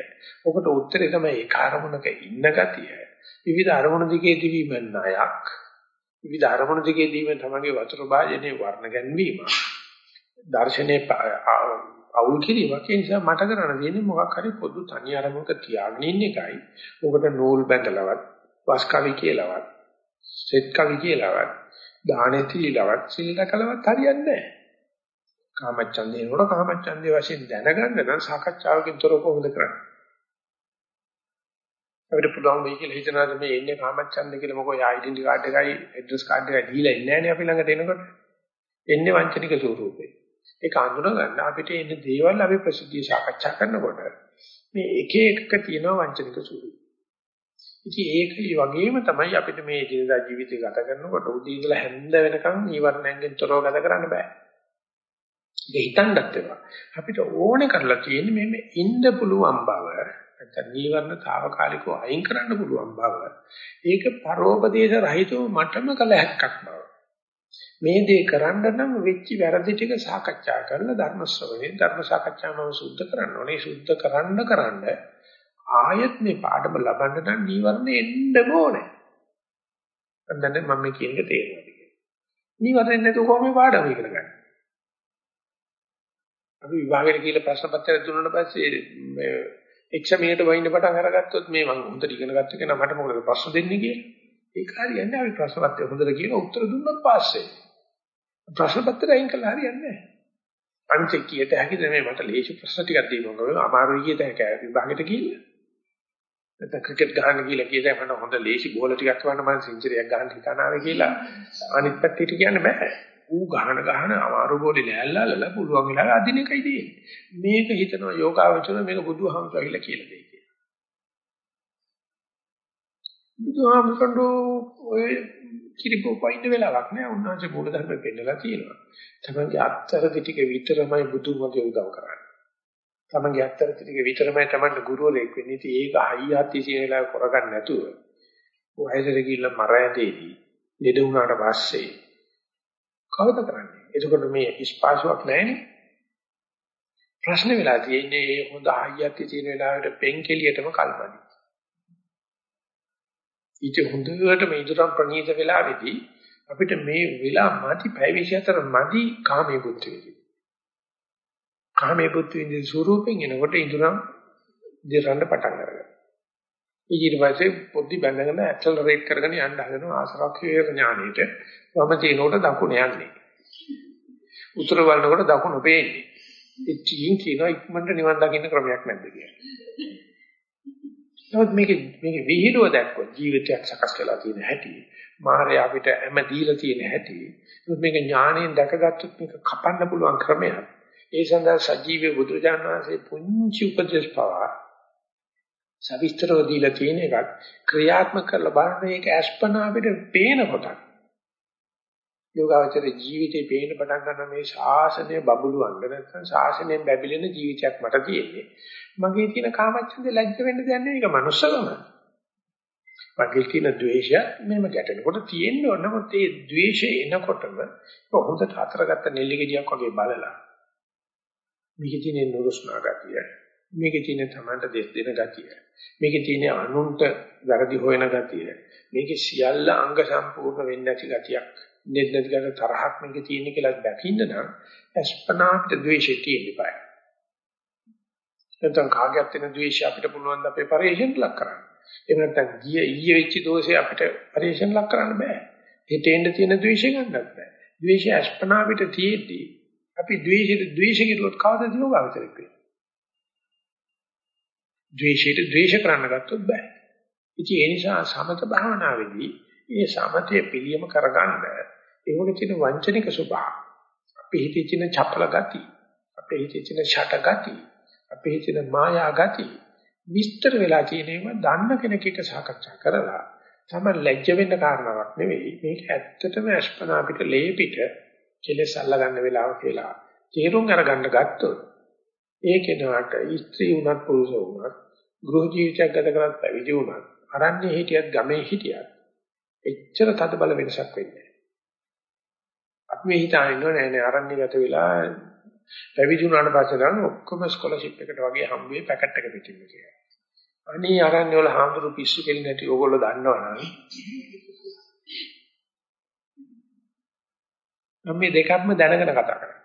ඔකට උත්තරේ තමයි ඒ කාර්මුණක ඉන්න ගතිය. විවිධ අරමුණු දිගේ දිවීම ණයක්. විවිධ අරමුණු දිගේ දීම තමයි වතුර භාජනයේ වර්ණ ගැන්වීම. දර්ශනේ අවුල් කිරීමක්. ඒ නිසා මට කරන්න තියෙන්නේ මොකක් හරි පොදු තනි අරමුණක තියාගෙන ඉන්න එකයි. ඔකට නූල් බැඳලවත්, වස් කවි කියලාවත්, සෙත් කවි කියලාවත්, දානෙ තිලවත්, සිල්ලකලවත් හරියන්නේ නැහැ. කාමච්ඡන්දේ නෝර කාමච්ඡන්දේ වශයෙන් දැනගන්න නම් සාකච්ඡාවකින් තොරව කොහොමද කරන්නේ? අපිට පුළුවන් වෙයි කියලා හිතනවාද මේ ඉන්නේ කාමච්ඡන්ද කියලා මොකෝ යායිඩෙන්ටි කාඩ් එකයි ඇඩ්‍රස් කාඩ් එකයි දීලා ඉන්නේ නැහැ නේ අපි ළඟට එනකොට. එන්නේ වංචනික ස්වරූපේ. ඒක අඳුන ගන්න අපිට එන දේවල් අපි ප්‍රසිද්ධිය සාකච්ඡා කරනකොට මේ එක එකක තියෙන වංචනික ස්වරූප. ඉතින් ඒක වගේම තමයි අපිට මේ ජීවිත ජීවිතය ගත කරනකොට උදේ ඉඳලා හැන්ද වෙනකන් ඊවරණයෙන් තොරව ගත කරන්න බෑ. ඒක හිතන්නත් එපා. අපිට ඕනේ කරලා තියෙන්නේ මේ ඉන්න පුළුවන් බව නැත්නම් නීවරණ తాවකාලිකව අයින් කරන්න පුළුවන් බව. ඒක පරෝපදේශ රහිතව මටම කළ හැක්කක් බව. මේ දේ කරන්න නම් වෙච්ච වැරදි ටික සාකච්ඡා කරලා ධර්ම ශ්‍රවණේ ධර්ම සාකච්ඡාවම සුද්ධ කරන්න ඕනේ. සුද්ධ කරන්න කරන්න ආයත් මේ පාඩම ලබන්න නම් නීවරණ එන්න ඕනේ. දැන් මම මේ කියන එක තේරෙනවද කියලා. නීවරණ නැතුව කොහොමද පාඩම ඉගෙන ගන්නේ? අපි විභාගයට කියලා ප්‍රශ්න පත්‍රය දුන්නාට පස්සේ මේ එක්සමීනට වයින්න පටන් අරගත්තොත් මේ මම හොඳට ඉගෙන ගත්ත කෙනා මට මොකද ප්‍රශ්න දෙන්නේ කියලා. ඒක හරියන්නේ අපි ප්‍රශ්න පත්‍රය හොඳට කියලා උත්තර දුන්නොත් පාස් වෙනවා. ප්‍රශ්න පත්‍රය අයින් කළා හරියන්නේ නැහැ. අනිත් කීයට හැකිද මේ මට ලේසි ප්‍රශ්න ටිකක් දෙනවා. අමාරුයි කීයට හැක විභාගෙට ගිහිල්ලා. නැත්නම් ක්‍රිකට් ගහන්න කියලා කියද මට හොඳ ලේසි බෝල ටිකක් වන්න මම සෙන්චරියක් ගහන්න හිතනාවේ කියලා අනිත් පැත්තට කියන්න බෑ. ඌ ගහන ගහන අමාරු බෝලේ ලෑල්ලාලලා පුළුවන් වෙලාවට අදින එකයි තියෙන්නේ. මේක හිතනවා යෝගාවචර මේක බුදුහාමුදුරුවෝ කියලා කියලා දෙයි කියලා. බුදුහාමුදුරන්ට ඔය කිරිපෝ පයින්න වෙලාවක් නෑ. උන්වහන්සේ මූල ධර්ම පෙන්නලා තියෙනවා. තමන්ගේ අත්තරදි ටික විතරමයි බුදුමගේ උදව් කරන්නේ. තමන්ගේ අත්තරදි ටික විතරමයි තමන්ට ගුරුවරයෙක් වෙන්නේ. ඉතින් ඒක හයියත් ඉසින වෙලාව කරගන්න නැතුව වයසට ගිහිල්ලා මරණයේදී ලෙඩ වුණාට පස්සේ කවද කරන්නේ? එතකොට මේ ස්පාසුවක් නැහැනේ. ප්‍රශ්න වෙලා තියෙන්නේ මේ හොඳ හයියත් තියෙන වෙලාවට පෙන් කෙලියටම කල්පදි. ඊට හොඳට මේ ඉදරම් ප්‍රනීත වෙලාවේදී අපිට මේ වෙලා මදි පැය 24 මදි කාමයේ බුද්ධ වේදී. කාමයේ බුද්ධ වේදී ස්වරූපෙන් එනකොට ඉදරම් දෙරන්න පටන් ගන්නවා. ඊට පස්සේ පොඩි බැඳගෙන ඇක්සලරේට් කරගෙන යන්න හදනවා ආසරක්ෂේ ඥානෙට වම තිනකොට දකුණ යන්නේ. උතුර බලනකොට දකුණ පේන්නේ. ඉතින් කියනවා ඉක්මනට නිවන් දකින්න ක්‍රමයක් නැද්ද කියලා. නමුත් මේක මේක විහිළුව දැක්කොත් ජීවිතයක් සකස් වෙලා තියෙන හැටි මායя අපිට හැම දීලා තියෙන හැටි මේක ඥාණයෙන් දැකගත්තොත් මේක කපන්න පුළුවන් ක්‍රමයක් ඒ සඳහා සජීවී බුදුරජාණන් වහන්සේ පුංචි උපදේශ පවා සවිස්තරව දීලා තියෙන එකක් ක්‍රියාත්මක කරලා බලන මේක අස්පනා අපිට පේන කොටක් යෝගාවචර ජීවිතේ පේන පටන් ගන්න මේ ශාසනය බබළුවන්න නැත්නම් ශාසනයෙන් බැබිලෙන ජීවිතයක් මට තියෙන්නේ. මගේ තියෙන කාමච්ඡන්දේ ලැජ්ජ වෙන්න දෙයක් නෙවෙයි ඒක මනුස්සකම. මගේ තියෙන ද්වේෂය මෙහෙම ගැටෙනකොට තියෙන්න ඕන නමුත් ඒ ද්වේෂය එනකොටම හොඳට අතරගත්ත නෙල්ලි ගෙඩියක් වගේ බලලා මේකේ තියෙන නුරුස්නා ගතිය මේකේ තියෙන තමන්ට දෙස් දෙන ගතිය මේකේ තියෙන අනුන්ට වැරදි හොයන ගතිය මේකේ සියල්ල අංග සම්පූර්ණ වෙන්නේ නැති ගතියක් දෙන්න දිගට තරහක් මේකේ තියෙන කියලා දකින්න නම් අස්පනාට ද්වේෂය තියෙන්න බෑ. නැත්නම් කාගයක් තියෙන ද්වේෂය අපිට පුළුවන් ද අපේ පරිශෙන් ලක් කරන්න. එහෙම නැත්නම් ගිය ඊයේ වෙච්ච දෝෂය අපිට පරිශෙන් ලක් කරන්න බෑ. හිතේන්න තියෙන ද්වේෂය ගන්නත් බෑ. ද්වේෂය අස්පනා අපිට තියෙද්දි අපි ද්වේෂයට ද්වේෂ කිරුවොත් කවදාද යෝගාවචරයක් වෙන්නේ? ද්වේෂයට ද්වේෂ කරන්න ගත්තොත් බෑ. ඉතින් ඒ නිසා සමත භාවනාවේදී මේ සමතය පිළියම කරගන්න ඒවල තියෙන වංචනික ස්වභාව අපේ හිතේ තියෙන චපල ගති අපේ හිතේ තියෙන ෂට ගති අපේ හිතේ තියෙන මායා ගති විස්තර වෙලා තියෙනේම දන්න කෙනෙක් එක්ක සාකච්ඡා කරලා තමයි ලැජ්ජ වෙන්න කාරණාවක් නෙවෙයි මේක ඇත්තටම අස්පනා අපිට ලේ පිට කෙලස් අල්ල ගන්න වෙලාව කියලා තීරුම් අරගන්න ගත්තොත් ඒ කෙනාට ස්ත්‍රී වුණත් පුරුෂ වුණත් ගෘහ ජීවිතයක් ගත කරත් පැවිදි වුණත් අරන්නේ හිටියත් ගමේ හිටියත් එච්චර තද බල වෙනසක් වෙන්නේ අපි මේ හිතාගෙන ඉන්නව නෑ නෑ අරන්නේ ගත වෙලා පැවිදි වුණාට පස්සේ නම් ඔක්කොම ස්කෝලර්ෂිප් එකට වගේ හම්බුවේ පැකට් එක පිටින්ම කියලා. අනේ අරන්නේ වල හාමුදුරු පිස්සු කෙලින් නැති ඕගොල්ලෝ දන්නවනම් මම මේ දෙකක්ම දැනගෙන කතා කරන්නේ.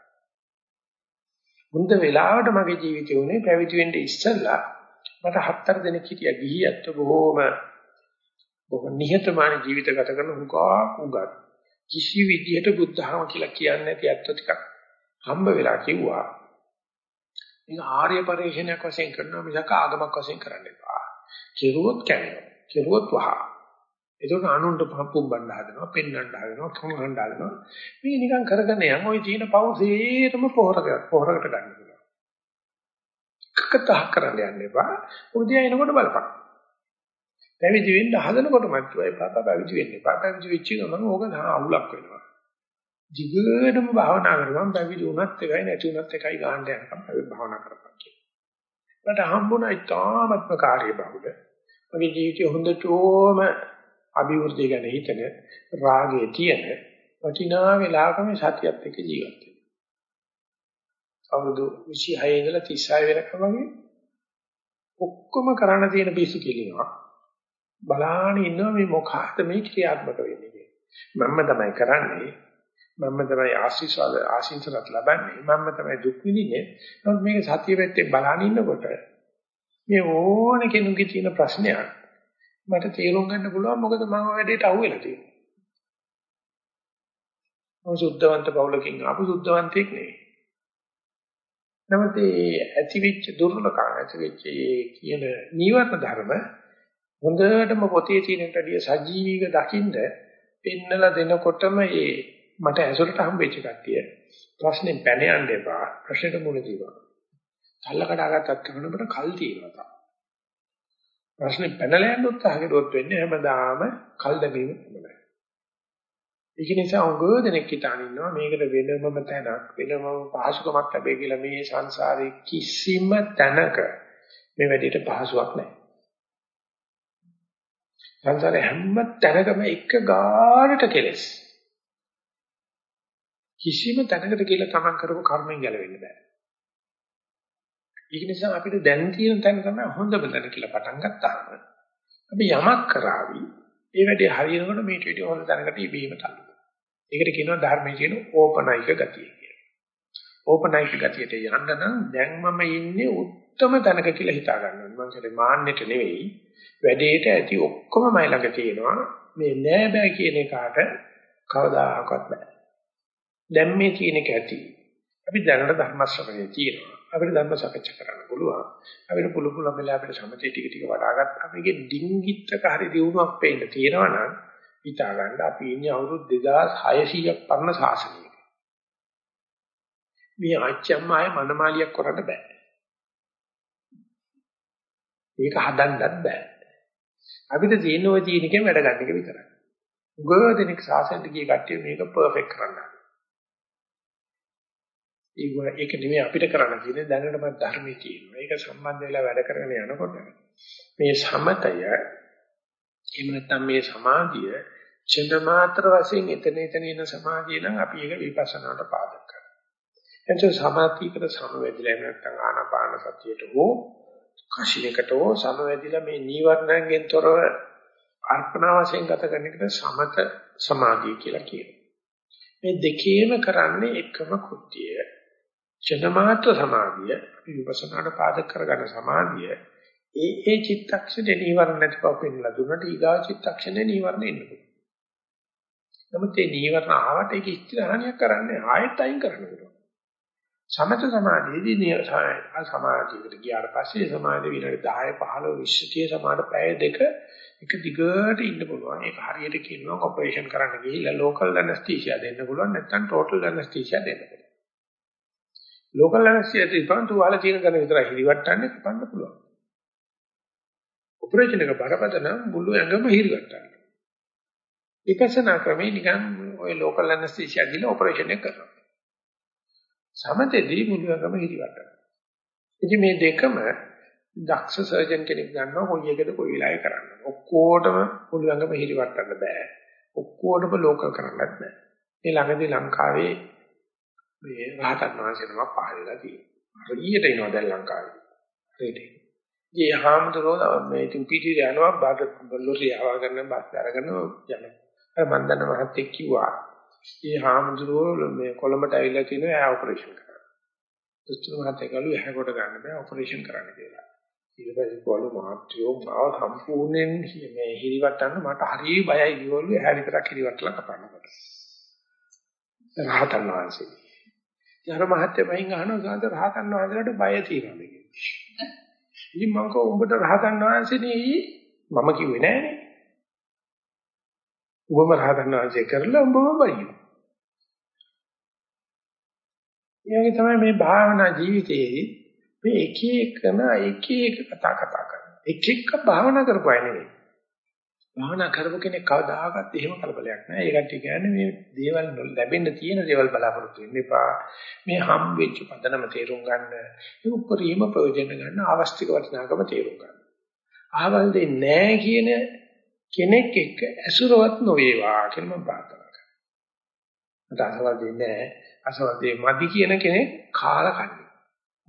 මුන්ද වෙලාවට මගේ ජීවිතේ උනේ පැවිදි වෙන්න ඉස්සෙල්ලා මට හතර දෙනෙක් හිටියා ගිහියත් බොහෝම බොහොම නිහතමානී ජීවිත ගත කරන උගා උගා කිසි විදිහට බුද්ධහම කියලා කියන්නේ නැති ඇත්ත ටිකක් හම්බ වෙලා කිව්වා. මේක ආර්ය පරිශ්‍රණයක් වශයෙන් කරනවා මිසක ආගමක් වශයෙන් කරන්න එපා. කෙරුවොත් කැවෙනවා. කෙරුවොත් වහ. ඒකට අනුන්ට පුම්බන්න හදනවා, පෙන්වන්න හදනවා, කමහන්න හදනවා. මේ නිකන් කරගෙන යන් ওই චීන පව් සේරම පොහොරකට පොහොරකට ගන්න පුළුවන්. එකකතහ කරන්න යන්න එපා. උදේ එනකොට බලපන්. පැවිදි වෙන්න හදනකොටම කිව්වා පාපා පැවිදි වෙන්න එපා. පැවිදි වෙච්ච ගමන් ඕක අවුලක් වෙනවා. jigadම භාවනා කරගමන් පැවිදි වුණත් එකයි නැති වුණත් එකයි ගන්න යනකම් පැවිදි භාවනා කරපන් කියලා. මට හම්බුණා ඉතාමත්ම කාර්ය බහුල. මගේ ජීවිතේ හොඳටම අභිවෘද්ධිය ගැන හිතන රාගයේ තියෙන වටිනා වෙලාවක මේ සතියත් එක්ක ජීවත් වෙනවා. අවුරුදු 26 ඉඳලා 36 වෙනකම් වගේ ඔක්කොම කරන්න තියෙන පිස්සු කෙලිනවා. බලාගෙන ඉන්නවා මේ මොකක්ද මේ ක්‍රියාත්මක වෙන්නේ කියලා. මම තමයි කරන්නේ. මම තමයි ආශිස්වාද ආශිංසනත් ලබන්නේ. මම තමයි දුක් විඳින්නේ. නමුත් මේක සතිය පැත්තේ බලාගෙන ඉන්නකොට මේ ඕන කෙනෙකුගේ තියෙන ප්‍රශ්නයක් මට තේරුම් ගන්න පුළුවන් මොකද මම වැඩේට අහුවෙලා තියෙන්නේ. මම සුද්ධවන්ත බවුලකින් ආපු සුද්ධවන්තයෙක් නෙවෙයි. නමුත් ඒ ඇතිවෙච්ච දුර්ලභකම් ඇතිවෙච්ච කියන නීවරණ ධර්ම හොඳටම පොතේ තියෙනටදී සජීවීව දකින්න පෙන්නලා දෙනකොටම ඒ මට ඇසුරට හම්බෙච්ච කට්ටිය ප්‍රශ්නේ පැන යන්න එපා ප්‍රශ්නෙට මුල දීවා. කල්ල කඩාගත්තත් කරනකොට කල් තියෙනවා තමයි. ප්‍රශ්නේ පැනලා යන්න උත්සාහ කරුවොත් වෙන්නේ හැමදාම කල් දැමීම තමයි. ඒක නිසා උගෝ දෙනෙක් හිතාන ඉන්නවා මේකට වෙනමම තැනක් වෙනමම පහසුකමක් ලැබෙයි කියලා මේ සංසාරේ කිසිම තැනක මේ වැඩේට පහසුවක් නැහැ. සංසාරේ හැම තැනකම එක ගානට කෙලස්. කිසිම තැනකට කියලා තමන් කරපු කර්මෙන් ගැලවෙන්න බෑ. ඒක නිසා අපිට දැන් තියෙන තැන තමයි හොඳම තැන කියලා පටන් ගත්තාම අපි යමක් කරાવી ඒ වැඩේ හරියනකොට මේට විදිහ හොඳ තැනකට ඉබේම තල්ලු. ඒකට කියනවා ධර්මයේ කියන ඕපනයික ගතිය කියලා. ඕපනයික ගතියට යන්න නම් දැන් මම ඉන්නේ උත්තරම තැනක කියලා හිතා ගන්න ඕනේ. මම කියන්නේ මාන්නෙට නෙවෙයි වැඩේට ඇති ඔක්කොම මයි ළඟ තියෙනවා. මේ නෑ බෑ කියන එකට කවදාහක්වත් බෑ. දැන් මේ කියන එක ඇති. අපි දැනට ධර්ම ශ්‍රවණයේ තියෙනවා. අපිට ධර්ම සාකච්ඡා කරන්න පුළුවන්. අපිට පුළු පුළුවන් වෙලා අපිට සමතේ ටික ටික වඩා ගත්තා. මේකේ ඩිංගිත්තක හරි දියුණුවක් පේන්න තියෙනවා නම් හිතා ගන්න අපි ඉන්නේ අවුරුදු 2600ක් පරණ ශාසනයක. මේ ආච්චම්මාය මනමාලියක් කරන්න බෑ. ඒක හදන්නත් බෑ. අපිට තියෙන ওই තියෙන එකෙන් වැඩ ගන්න එක විතරයි. උගදෙනෙක් සාසනට ගිය කට්ටිය මේක පර්ෆෙක්ට් කරන්න. ඒක නෙමෙයි අපිට කරන්න තියෙන්නේ දැනටම ධර්මයේ තියෙනවා. ඒක සම්බන්ධ වෙලා වැඩ කරගෙන යනකොට මේ සමතය එහෙම නැත්නම් මේ සමාධිය චින්ත මාත්‍ර වශයෙන් එතන එතන එන සමාධිය නම් අපි ඒක විපස්සනාට පාදක කරනවා. එතකොට සමාධියකට සමවැදිලා නැත්නම් ආනාපාන සතියට හෝ කෂිනකට හෝ සමවැදිලා මේ නීවරණයෙන් තොරව අර්පණ වශයෙන් ගත කරන එකට සමත සමාධිය කියලා කියනවා. මේ දෙකේම කරන්නේ එකම කෘත්‍යය. චනමාත්‍ර සමාධිය අපි විපස්සනාට පාදක කරගන්න සමාධිය ඒ ඒ චිත්තක්ෂණේ නීවරණ නැති බව පෙන්ලා දුන්නට ඊගා චිත්තක්ෂණේ නීවරණ එන්න පුළුවන්. නමුත් මේ නීවරණ ආවට ඒක ඉස්තිරහණියක් කරන්නේ ආයෙත් අයින් කරන්න පුළුවන්. සමත සමාධියේදී නිය සමාධියකට ගියාට පස්සේ සමාධිය විනාඩි 10 15 20 සමාඩ පැය දෙක එක දිගට ඉන්න පුළුවන්. ඒක හරියට කියනවා ඔපරේෂන් කරන්න ගිහිල්ලා ලෝකල් ඇනස්තීසියා දෙන්න පුළුවන් නැත්නම් ටෝටල් ඇනස්තීසියා දෙන්න පුළුවන්. ලෝකල් ඇනස්තීසියා තිබ්බම තුවාල තියෙන තැන විතරයි හිරිවට්ටන්නේ කපන්න පුළුවන්. ඔපරේෂන් එක බරපතල නම් මුළු ඇඟම හිරිවට්ටන්න. විපස්සනා ක්‍රමේ නිකන් ওই ලෝකල් ඇනස්තීසියා දීලා ඔපරේෂන් එක කරනවා. සමතේදී මුළු ඇඟම හිරිවට්ටනවා. ඉතින් මේ දෙකම දක්ෂ සර්ජන් කෙනෙක් ගන්නවා කොයි එකද කොයි වෙලාවෙ කරන්න. ඔක්කොටම මුළු ඇඟම හිරිවට්ටන්න බෑ. ඔක්කොටම ලෝකල් කරන්නත් බෑ. මේ ළඟදී ලංකාවේ මේ රහතන් වහන්සේ නමක් පහළ වෙලා තියෙනවා. හරියට එනවා දැන් ලංකාවේ. හරියට. ඒ හාමුදුරුවෝ මේ ඉතින් පිටිට යනවා බාග ලොරි ආවා ගන්න බස් අරගෙන යනවා. අර මන් දන්න මහත්තයෙක් කිව්වා. ඒ හාමුදුරුවෝ මේ කොළඹට ඇවිල්ලා තිනවා එයා ඔපරේෂන් කරන්න. දොස්තර මහත්තයා ගලු එහා කොට ගන්න බෑ ඔපරේෂන් කරන්න කියලා. ඊට පස්සේ කොළු මහත්තයෝ මාව සම්පූර්ණයෙන් මේ හිරිවට්ටන්න මට හරිය බයයි කිව්වලු එහා විතරක් හිරිවට්ටලා කපන්නකොට. රහතන් වහන්සේ. ඊට මහත්තයා මයින් අහනවා සාන්ත රහතන් වහන්සේලාට බය තියෙනවද කියලා. ඉතින් මම කව උඹට රහතන් වහන්සේනේ මම කිව්වේ නෑනේ. උඹම රහතන් වහන්සේ කරලා උඹම බයියෝ. ඊයගේ තමයි මේ භාවනා ජීවිතයේ මේ එක එකන එක එක කතා කතා කරනවා. එක එක භාවනා කරපුවා නෙවෙයි. භාවනා කරපු කෙනෙක් කවදාකවත් එහෙම කලබලයක් නැහැ. ඒකට කියන්නේ මේ දේවල් ලැබෙන්න තියෙන දේවල් බලාපොරොත්තු වෙන්න එපා. මේ හම් වෙච්ච පදනම තේරුම් ගන්න. ඒ උපරිම ප්‍රයෝජන ගන්න අවස්තික වටිනාකම තේරුම් ගන්න. ආවල් දෙන්නේ නැහැ කියන කෙනෙක් එක්ක ඇසුරවත් නොවේවා කියලා මම ප්‍රාර්ථනා කරනවා. මට අසවල් දෙන්නේ නැහැ. අසවල් දෙය මදි කියන කෙනෙක් කාලා කන්නේ.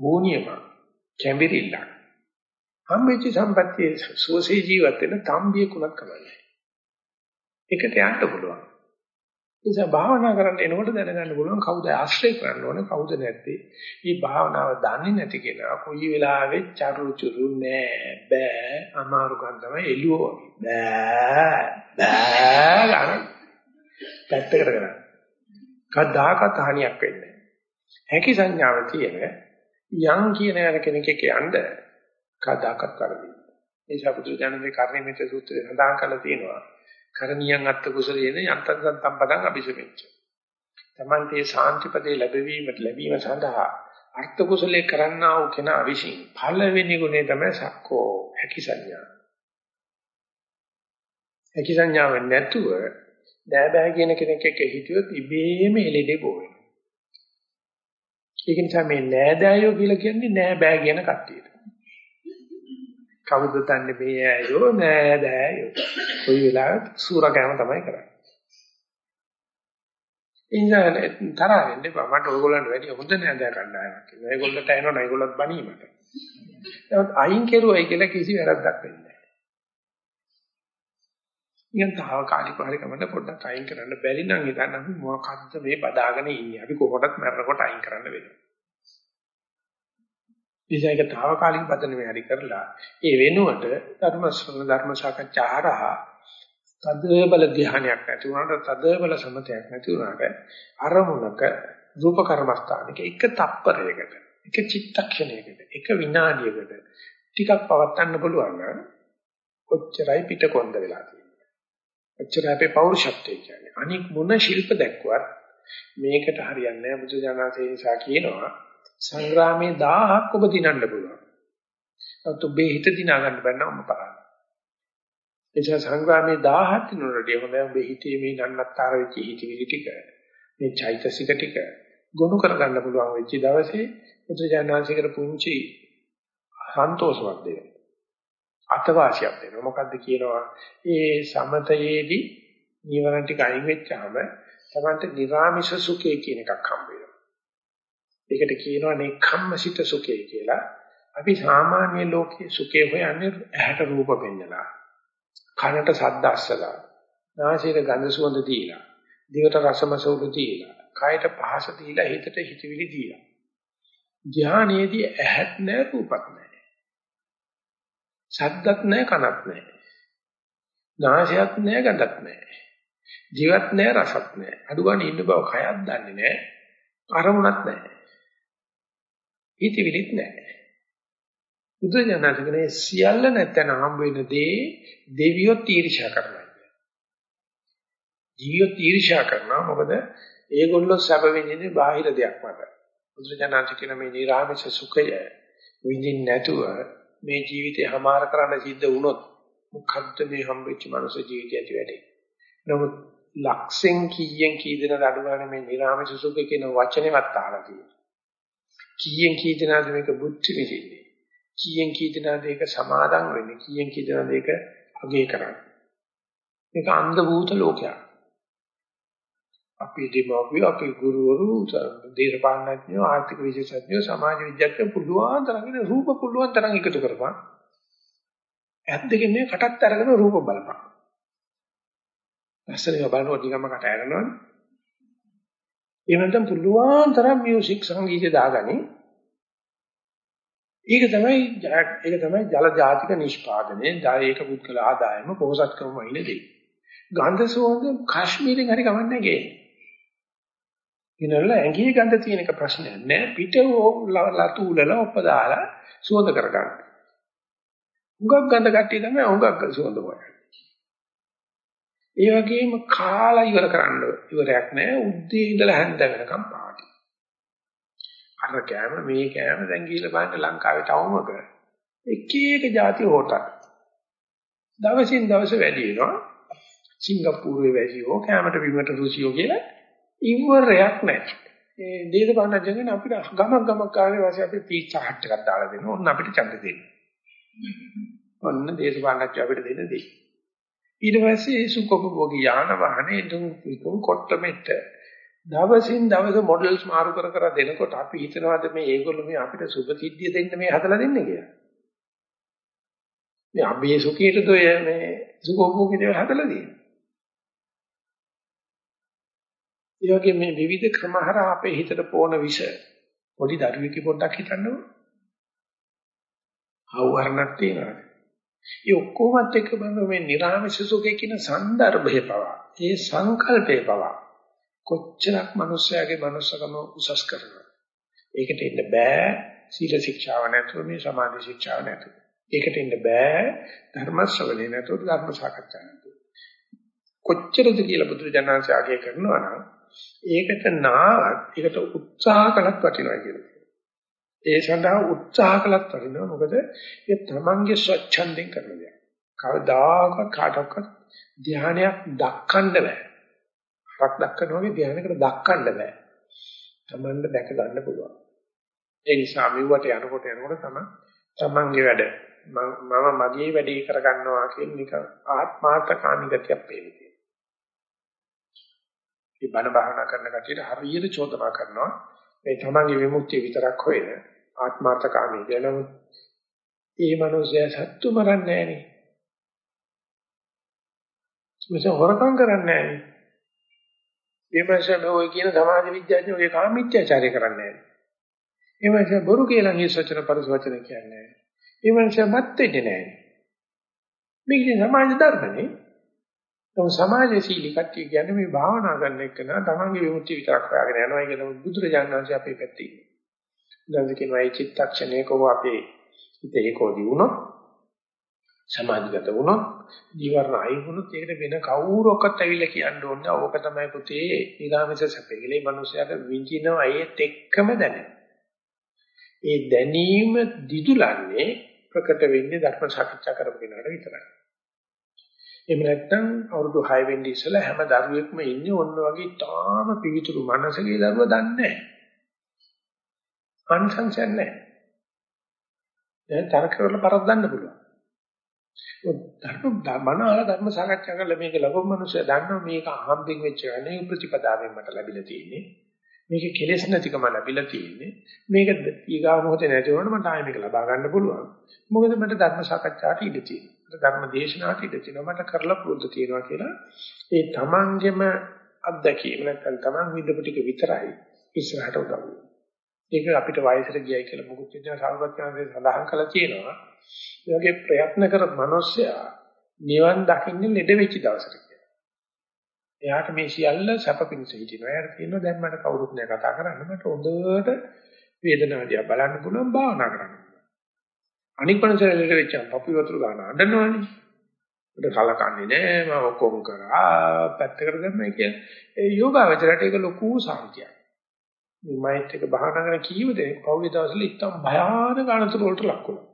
මෝනියම කැඹිරිල්ලක්. හම්බෙච්ච සම්පත්තියේ සුවසේ ජීවත් වෙන තම්බියකුණක් කමන්නේ. එකට යන්න පුළුවන්. නිසා භාවනා කරන්න එනකොට දැනගන්න පුළුවන් කවුද ආශ්‍රය කරන්න ඕනේ කවුද නැත්තේ. මේ භාවනාව දන්නේ නැති කෙනා කොයි වෙලාවෙ චරුචුරු නෑ බෑ අමාරුකම් තමයි එළුව බෑ බෑ ගන්න. පැත්තකට කරන්න. කවදාකවත් හානියක් වෙන්නේ නැහැ. හැකි සංඥාව තියෙන යම් කියන කෙනෙක් යන්න කදාකත් කරදී. ඒ සබුදුජානකේ කර්ණේ මෙත සූත්‍රයේ සඳහන් කරලා තියෙනවා. කරණියන් අත්ත කුසලයේන යන්තං සම්පතං පදං අபிසමෙච්ච. තමන්ගේ ශාන්තිපදේ ලැබවීමට ලැබීම සඳහා අර්ථ කුසලයේ කරන්නා වූ කෙනා විසින් පළවෙනි ගුණය තමයි සක්කෝ හැකි සංඥා. හැකි සංඥාව නැතුව නෑ බෑ කියන කෙනෙක් එක්ක හිටියොත් ඉබේම එළෙඩේ බෝ වෙනවා. ඒක නිසා මේ නෑදෑයෝ කියලා කියන්නේ නෑ බෑ කියන කට්ටියට. කවුද දන්නේ මේ ඇයෝ නෑදෑයෝ. කොයි වෙලාවෙත් සූරකෑම තමයි කරන්නේ. ඉන්න තරහ වෙන්න එපා. මට ඕගොල්ලන්ට වැඩි හොඳ නෑදෑ කණ්ඩායමක් ඉන්නවා. ඒගොල්ලන්ට එනවා ඒගොල්ලොත් බණීමට. නමුත් අයින් කෙරුවයි කියලා කිසි වැරද්දක් වෙන්නේ නැහැ. ඉතින් තාවකාලික හරි කමන්න පොඩ්ඩක් අයින් කරන්න බැරි නම් හිතන්න අපි මොකක්ද මේ බදාගෙන ඉන්නේ. අපි කොහොමදත් මරනකොට අයින් කරන්න වෙනවා. ඉතින් ඒක තාවකාලික පදන මේ හරි කරලා ඒ වෙනුවට ධර්ම ශ්‍රවණ ධර්ම සාකච්ඡා හරහා තද බල ධ්‍යානයක් නැති වුණාට තද බල සමතයක් නැති වුණාට අරමුණක රූප කර්මස්ථානික එක තප්පරයකට එක චිත්තක්ෂණයකට එක විනාඩියකට ටිකක් පවත්වන්න පුළුවන් නම් ඔච්චරයි පිටකොන්ද වෙලා තියෙන්නේ. ඔච්චරයි අපේ පෞරුෂත්වය කියන්නේ. අනික මොන ශිල්ප දැක්වත් මේකට හරියන්නේ නැහැ බුදු දනසේ නිසා කියනවා සංග්‍රාමයේ 1000ක් ඔබ දිනන්න පුළුවන්. නමුත් ඔබේ හිත දිනා ගන්න බැන්න ඔබ පරාද. එනිසා සංග්‍රාමයේ 1000ක් දිනුනට හොඳයි ඔබේ හිතේ මේ නන්නත්තර වෙච්ච හිතවිලි ටික මේ චෛතසික ටික ගොනු කරගන්න පුළුවන් වෙච්ච දවසේ බුදුජානනාංශිකර පුංචි සන්තෝෂයක් දෙනවා. අතවාසියක් දෙනවා. මොකද්ද කියනවා? ඒ සමතයේදී නීවරණ ටික අයින් වෙච්චාම තමන්ට නිර්ාමිෂ සුඛය කියන එකක් හම්බ වෙනවා. ඒකට කියනවා නෙක්ඛම්මසිත සුඛය කියලා. අපි සාමාන්‍ය ලෝකයේ සුඛය හොයන්නේ ඇහැට රූප පෙන්නලා, කනට ශබ්ද අස්සලා, නාසයට ගඳ සුවඳ දීලා, දිවට රසමසවුරු දීලා, කයට පහස දීලා, හිතට හිතවිලි දීලා. ධානයේදී ඇහත් නැහැ රූපත් නැහැ. ශබ්දත් නැහැ කනත් නැහැ. නාසයත් නැහැ ගඳත් නැහැ. ජීවත් නැහැ රසත් නැහැ. අඩුවනේ ඉන්න බව කයක් දන්නේ නැහැ. අරමුණක් නැහැ. හිතවිලිත් නැහැ. බුදුජානකනේ සියල්ල නැත්නම් හම්බ වෙන දේ දෙවියෝ තීර්ෂා කරනවා. ජීවියෝ තීර්ෂා කරනවා මොකද ඒගොල්ලෝ සැප විඳින්නේ බාහිර දෙයක් මත. බුදුජානක කියන මේ නිර්ආමිෂ සුඛය විඳින්න නැතුව මේ ජීවිතේ හමාර කරන්න සිද්ධ වුණොත් මොකද්ද මේ හම්බෙච්ච මනුස්ස ජීවිතය ඇති වෙන්නේ. නමුත් ලක්ෂෙන් කීයෙන් කී දෙනා අඩුවන මේ නිර්ආමිෂ සුඛය කියන වචනේවත් අහලා තියෙනවා. කීයෙන් කී දෙනාද මේක බුද්ධි විදින්නේ. කීයෙන් කී දෙනාද ඒක සමාදන් වෙන්නේ. කීයෙන් කී දෙනාද ඒක අගය කරන්නේ. මේක අන්ධ භූත ලෝකයක්. අපේ දෙමව්පියෝ අපේ ගුරුවරු දේශපාලනඥයෝ ආර්ථික විශේෂඥයෝ සමාජ විද්‍යාඥයෝ පුළුවන් තරම් රූප පුළුවන් තරම් එකතු කරපන් ඇත් දෙකෙන් මේ කටත් අරගෙන රූප බලපන් ඇස්සනේ බලනකොට නිකම්ම කට ඇරනවනේ එහෙම නැත්නම් පුළුවන් තරම් මියුසික් සංගීතය දාගනි. ඒක තමයි ඒක තමයි ජල ජාතික නිෂ්පාදනය. ඒක පුද්ගල ආදායම පොහසත්කම වයින් දෙයි ගන්ධ සුවඳ කාශ්මීරෙන් හරි ගමන්නේ ගේන්නේ ඉනල ඇඟේ ගඳ තියෙන එක ප්‍රශ්නයක් නෑ. පිට ලතු උලලා ඔප දාලා සුවඳ කරගන්න. හුඟක් ගඳ කට්ටිය තමයි හුඟක් සුවඳ හොයන්නේ. ඒ වගේම කාලා ඉවර කරන්න ඉවරයක් නෑ උද්දී ඉඳලා හැන්ද වෙනකම් පාටි. අර කෑම මේ කෑම දැන් ගිහලා බලන්න ලංකාවේ තවමක එක එක જાති හොටක්. දවසින් දවස වැඩි වෙනවා. සිංගප්පූරුවේ වැඩිවෝ කෑමට බිමට රුචියෝ කියලා ඉවරයක් නැහැ. ඒ දේශපාලනඥයන් අපිට ගමක් ගමක් කාලේ වාසිය අපි පීට්සා හට් එකක් දාලා දෙනවා. ඔන්න අපිට ඡන්ද දෙන්න. ඔන්න දේශපාලනඥයෝ අපිට දෙන්න දෙයි. ඊට පස්සේ සුකොපභෝගී යාන වාහනේ දුම් විකුම් කොට්ටමෙට දවසින් දවස මොඩල්ස් මාරු කර කර දෙනකොට අපි හිතනවාද මේ ඒගොල්ලෝ මේ අපිට සුබ සිද්ධිය දෙන්න මේ හදලා දෙන්නේ කියලා. මේ අභේ සුඛීටද මේ සුකොපභෝගී දේවල් හදලා දෙන්නේ. ඒ වගේ මේ විවිධ ක්‍රම හරහා අපේ හිතට පෝන විෂ පොඩි දරුවෙක් පොඩ්ඩක් හිතන්නකො. ආවරණක් තියෙනවා. ඒ ඔක්කොමත් එක්ක බලන මේ නිර්ආමිෂ සුඛය කියන સંદર્ભය පවා ඒ සංකල්පය පවා කොච්චරක් මිනිස්යාගේ මනසකම උසස් කරනවා. ඒකට ඉන්න බෑ සීල ශික්ෂාව නැතුව මේ සමාධි ශික්ෂාව නැතුව. ඒකට ඉන්න බෑ ධර්ම ශ්‍රවණය නැතුව ධර්ම සාකච්ඡා නැතුව. කොච්චරද කියලා බුදුරජාණන් වහන්සේ ආගය කරනවා නම් ඒකට නාවත් ඒකට උත්සාහ කළත් වටිනවා කියලා. ඒ සඳහා උත්සාහ කළත් වටිනවා. මොකද ඒ තමන්ගේ ස්වච්ඡන්දයෙන් කරන දෙයක්. කවදාකවත් කාටවත් ධානයක් දක්කන්න බෑ. හරක් දක්කන වගේ ධානයකට දක්කන්න බෑ. Tamanda දැක ගන්න පුළුවන්. ඒ නිසා මෙවට යනකොට යනකොට තමයි තමන්ගේ වැඩ මම මගේ වැඩේ කරගන්නවා කියන නිකන් ආත්මාර්ථකාමී ගතියක් පේන්නේ. මේ බණ භාවනා කරන කටියට හරියට චෝදනා කරනවා මේ තමන්ගේ විමුක්තිය විතරක් හොයන ආත්මාර්ථකාමී කියනම ඒ මනුස්සයා සත්තු මරන්නේ නැහනේ. මෙස හොරකම් කරන්නේ නැහනේ. ඒ මනුස්සයා ඔය කියන සමාජ විද්‍යාඥයෝ ඔය කාමීත්‍යචාරය කරන්නේ නැහැ. ඒ මනුස්සයා බොරු කියලා හිස් වචන පරස වචන කියන්නේ නැහැ. ඒ මනුස්සයා මත් වෙන්නේ නැහැ. මේක සමාජ ධර්මනේ. තම සමාජශීලී කට්ටිය කියන්නේ මේ භාවනා කරන එක නා තමන්ගේ විමුක්තිය විතරක් හොයාගෙන යනවා කියන බුදුරජාණන් වහන්සේ අපේ පැත්තේ ඉන්නේ. දැන් කියනවා මේ චිත්තක්ෂණයක හෝ අපේ හිත ඒකෝදී වුණොත් සමාධිගත වුණොත් ජීවරණ අයි වුණොත් ඒකට වෙන කවුරක්වත් ඇවිල්ලා කියන්න ඕනේ ඕක තමයි පුතේ ඊගාමස සැපේලේ මිනිසයාට විඳිනවා ඒත් එක්කම දැනෙන. ඒ දැනීම දිදුලන්නේ ප්‍රකට වෙන්නේ ධර්ම සාකච්ඡා කරපු කෙනාට විතරයි. එහෙම නැත්නම් අවුරුදු 6 වෙනි ඉස්සලා හැම දරුවෙක්ම ඉන්නේ ඔන්න වගේ තාම පිවිතුරු මනසකේ දරුවා දන්නේ නැහැ. අන්සංසයක් නැහැ. දැන් තර්ක කරලා පරද්දන්න පුළුවන්. ධර්ම මනහල ධර්ම සාකච්ඡා කරලා මේක ලබන මිනිස්සු දන්නවා මේක අහම්බෙන් වෙච්ච ගන්නේ ප්‍රතිපදාවෙන් මට ලැබිලා තියෙන්නේ. මේක කෙලෙස් නැතිකම ලැබිලා තියෙන්නේ. මේක ඊගා මොහොතේ නැති වුණොත් මට ආයෙ මේක ලබා ගන්න පුළුවන්. මොකද මට ධර්ම සාකච්ඡාට ඉඩ තියෙනවා. ධර්ම දේශනාවට ඉඩ තියෙනවා. මට කරලා පුරුදු තියෙනවා කියලා ඒ තමන්ගෙම අත්දැකීම නැත්නම් තමන් විඳපු ටික විතරයි ඉස්සරහට උදව් වෙන්නේ. ඒක අපිට වයසට ගියයි කියලා මොකුත් විදිහට සාර්වත්‍යාවේ සඳහන් කළා තියෙනවා. ඒ වගේ ප්‍රයත්න කර මිනිස්සයා නිවන් දකින්නේ ලෙඩ වෙච්ච දවසට කියලා. එයාට මේ සියල්ල සැප පිණිස හිටිනවා. එයාට කියනවා දැන් මට කවුරුත් නෑ කතා කරන්න. මට හොඳට වේදනාව දිහා බලන්න පුළුවන් භාවනා කරන්න. අනික් මනුස්සයල ලෙඩ වෙච්චාම පපු වතුර ගන්න අඬනවනේ. උඩ කලකන්නේ නෑ මම ඔක්කොම කරා පැත්තකට දැම්මයි කියන්නේ. ඒ යෝගාවචරයට ඒක ලොකු සාන්තියක්. මේ මයිත් එක භාවනා කරන කීව දෙනෙක් පහුගිය දවස්වල ඉත්තම් භයානක අනතුරු වලට ලක් වුණා.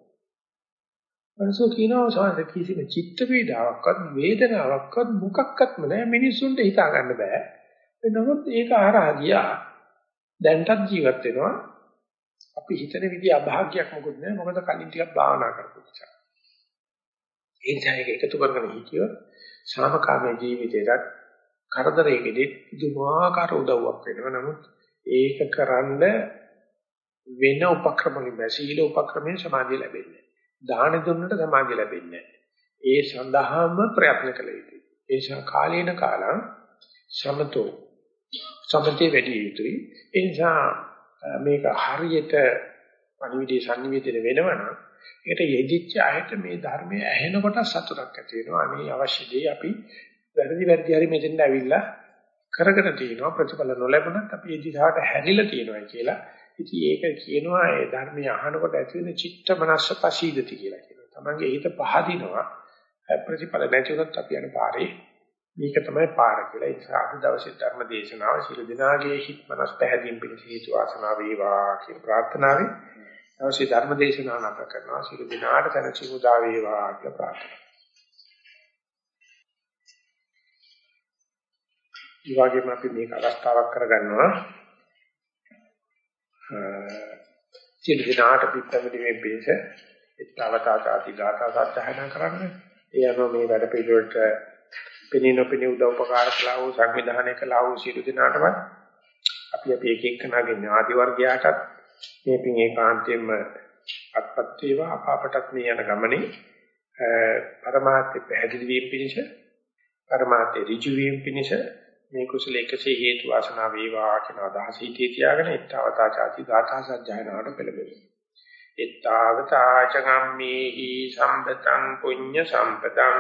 මනස කියනවා සාන්ත කිසිම චිත්ත පීඩාවක්වත් වේදනාවක්වත් මොකක්වත්ම නැහැ මිනිස්සුන්ට හිතා ගන්න බෑ. නමුත් ඒක හරහා ගියා. දැන්ටත් ජීවත් වෙනවා. අපි හිතන විදිහ අභාග්‍යයක් මොකුත් නැහැ. මොකද කලින් ටිකක් භාවනා කරපු නිසා. ඒ නිසා ඒක එකතු කරගෙන හිටියොත් සාමකාමී ජීවිතයකට කරදරයකදී දුමාකාර උදව්වක් වෙනවා. නමුත් ඒක කරන්න වෙන උපක්‍රම නෙමෙයි සීල උපක්‍රමයෙන් සමාධිය ලැබෙන්නේ. දාන දුන්නට සමාධිය ලැබෙන්නේ ඒ සඳහාම ප්‍රයත්න කළ යුතුයි. ඒ නිසා කාලේන කාලං සමතෝ සමතේ වැඩි යුතුයි. ඒ නිසා මේක හරියට පණිවිඩේ sannivedana වෙනවනම් ඒකට යෙදිච්ච අයට මේ ධර්මය ඇහෙනකොට සතුටක් ඇති වෙනවා. මේ අවශ්‍ය දේ අපි වැරදි වැරදි හරි මෙතෙන්ට ඇවිල්ලා කරගෙන තියෙනවා ප්‍රතිඵල නොලැබුණත් අපි ඒ දිහාට හැරිලා තියෙනවා කියලා. ඉතින් ඒක කියනවා ඒ ධර්මය අහනකොට ඇති වෙන චිත්ත මනස්ස පසීදති කියලා කියනවා. තමන්ගේ හිත පහදිනවා ප්‍රතිඵල නැති වුණත් අපි යන පාරේ මේක තමයි පාර කියලා. ඒ නිසා අද දවසේ ධර්ම දේශනාව සියලු දෙනාගේ හිත් මනස් පැහැදීම් පිණිස හේතු වාසනා වේවා කියන ප්‍රාර්ථනාවෙන් දවසේ ධර්ම දේශනාව නැවත කරනවා. සියලු දෙනාට සැනසීම උදා වේවා කියලා ප්‍රාර්ථනා ඒ වගේම අපි මේක අවස්ථාවක් කරගන්නවා. සියලු දිනාට පිටවෙදි මේ බේස ඊතාවතාචාති ගාථා සත්‍යයන කරන්න. ඒ අනුව මේ වැඩ පිළිවෙලට පිනින පිනි උදව් උපකාර කළා වූ සංවිධානය කළා වූ සියලු දිනාටම අපි අපි එක එකනාගේ ඥාති වර්ගයාටත් මේ පින් ඒකාන්තයෙන්ම අත්පත් වේවා අපාපටත් මේ යන ගමනේ. පරමාර්ථ පැහැදිලි වීම පිණිස පරමාර්ථ ඍජු වීම පිණිස මේ කුසල එකසේ හේතු වාසනා වේවා කියන අදහස හිතේ තියාගෙන ඊතාවතා ചാති ගාථා සජ්ජායනාවට පෙළඹෙමු. ඊතාවතා චගම්මේහි සම්පතං පුඤ්ඤ සම්පතං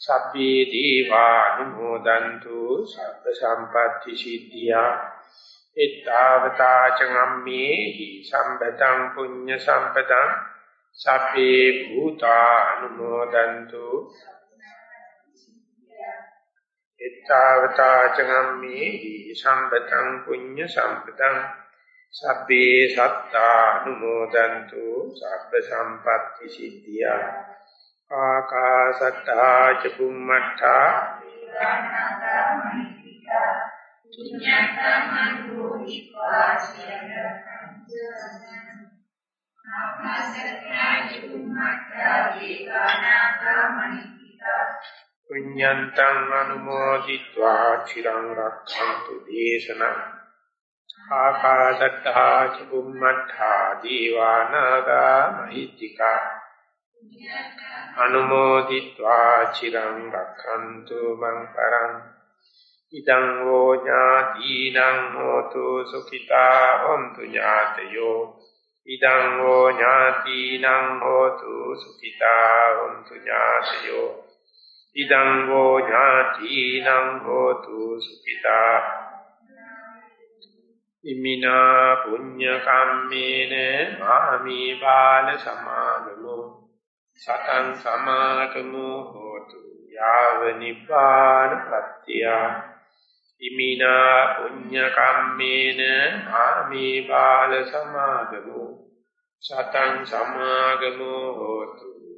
සබ්බේ දීවානුමෝදන්තු සබ්බ සම්පatti සිද්ධියා ඊතාවතා චගම්මේහි සම්පතං පුඤ්ඤ සම්පතං සබ්බේ භූතානුමෝදන්තු එත්තාවතා චගම්මේ සම්පතං පුඤ්ඤ සම්පතං සබ්බේ සත්තා අනුමෝදන්තු සබ්බ සම්පatti සිද්ධියා ආකාසට්ටා ච බුම්මට්ටා පුඤ්ඤන්තං අනුමෝදිत्वा චිරං රක්ඛන්තු දේශනං ආකාශත්තා චුම්මත්තා දීවානාගා මහිත්‍තිකා අනුමෝදිत्वा චිරං රක්ඛන්තු මං පරං ඉදං වෝ ඥාතිනං හෝතු සුඛිතා හොන්තු ඥාතයෝ ඉදං වෝ ඥාතිනං හෝතු සුඛිතා හොන්තු ඥාතයෝ ඉදං වූ ඥාතිනං හෝතු සුඛිතා ඉමිනා පුඤ්ඤ කම්මේන මාමි බාල සමාගමෝ සතං සමාගමෝ හෝතු යාව නිපාන පත්‍ය ඉමිනා පුඤ්ඤ කම්මේන මාමි බාල සමාගමෝ සතං සමාගමෝ හෝතු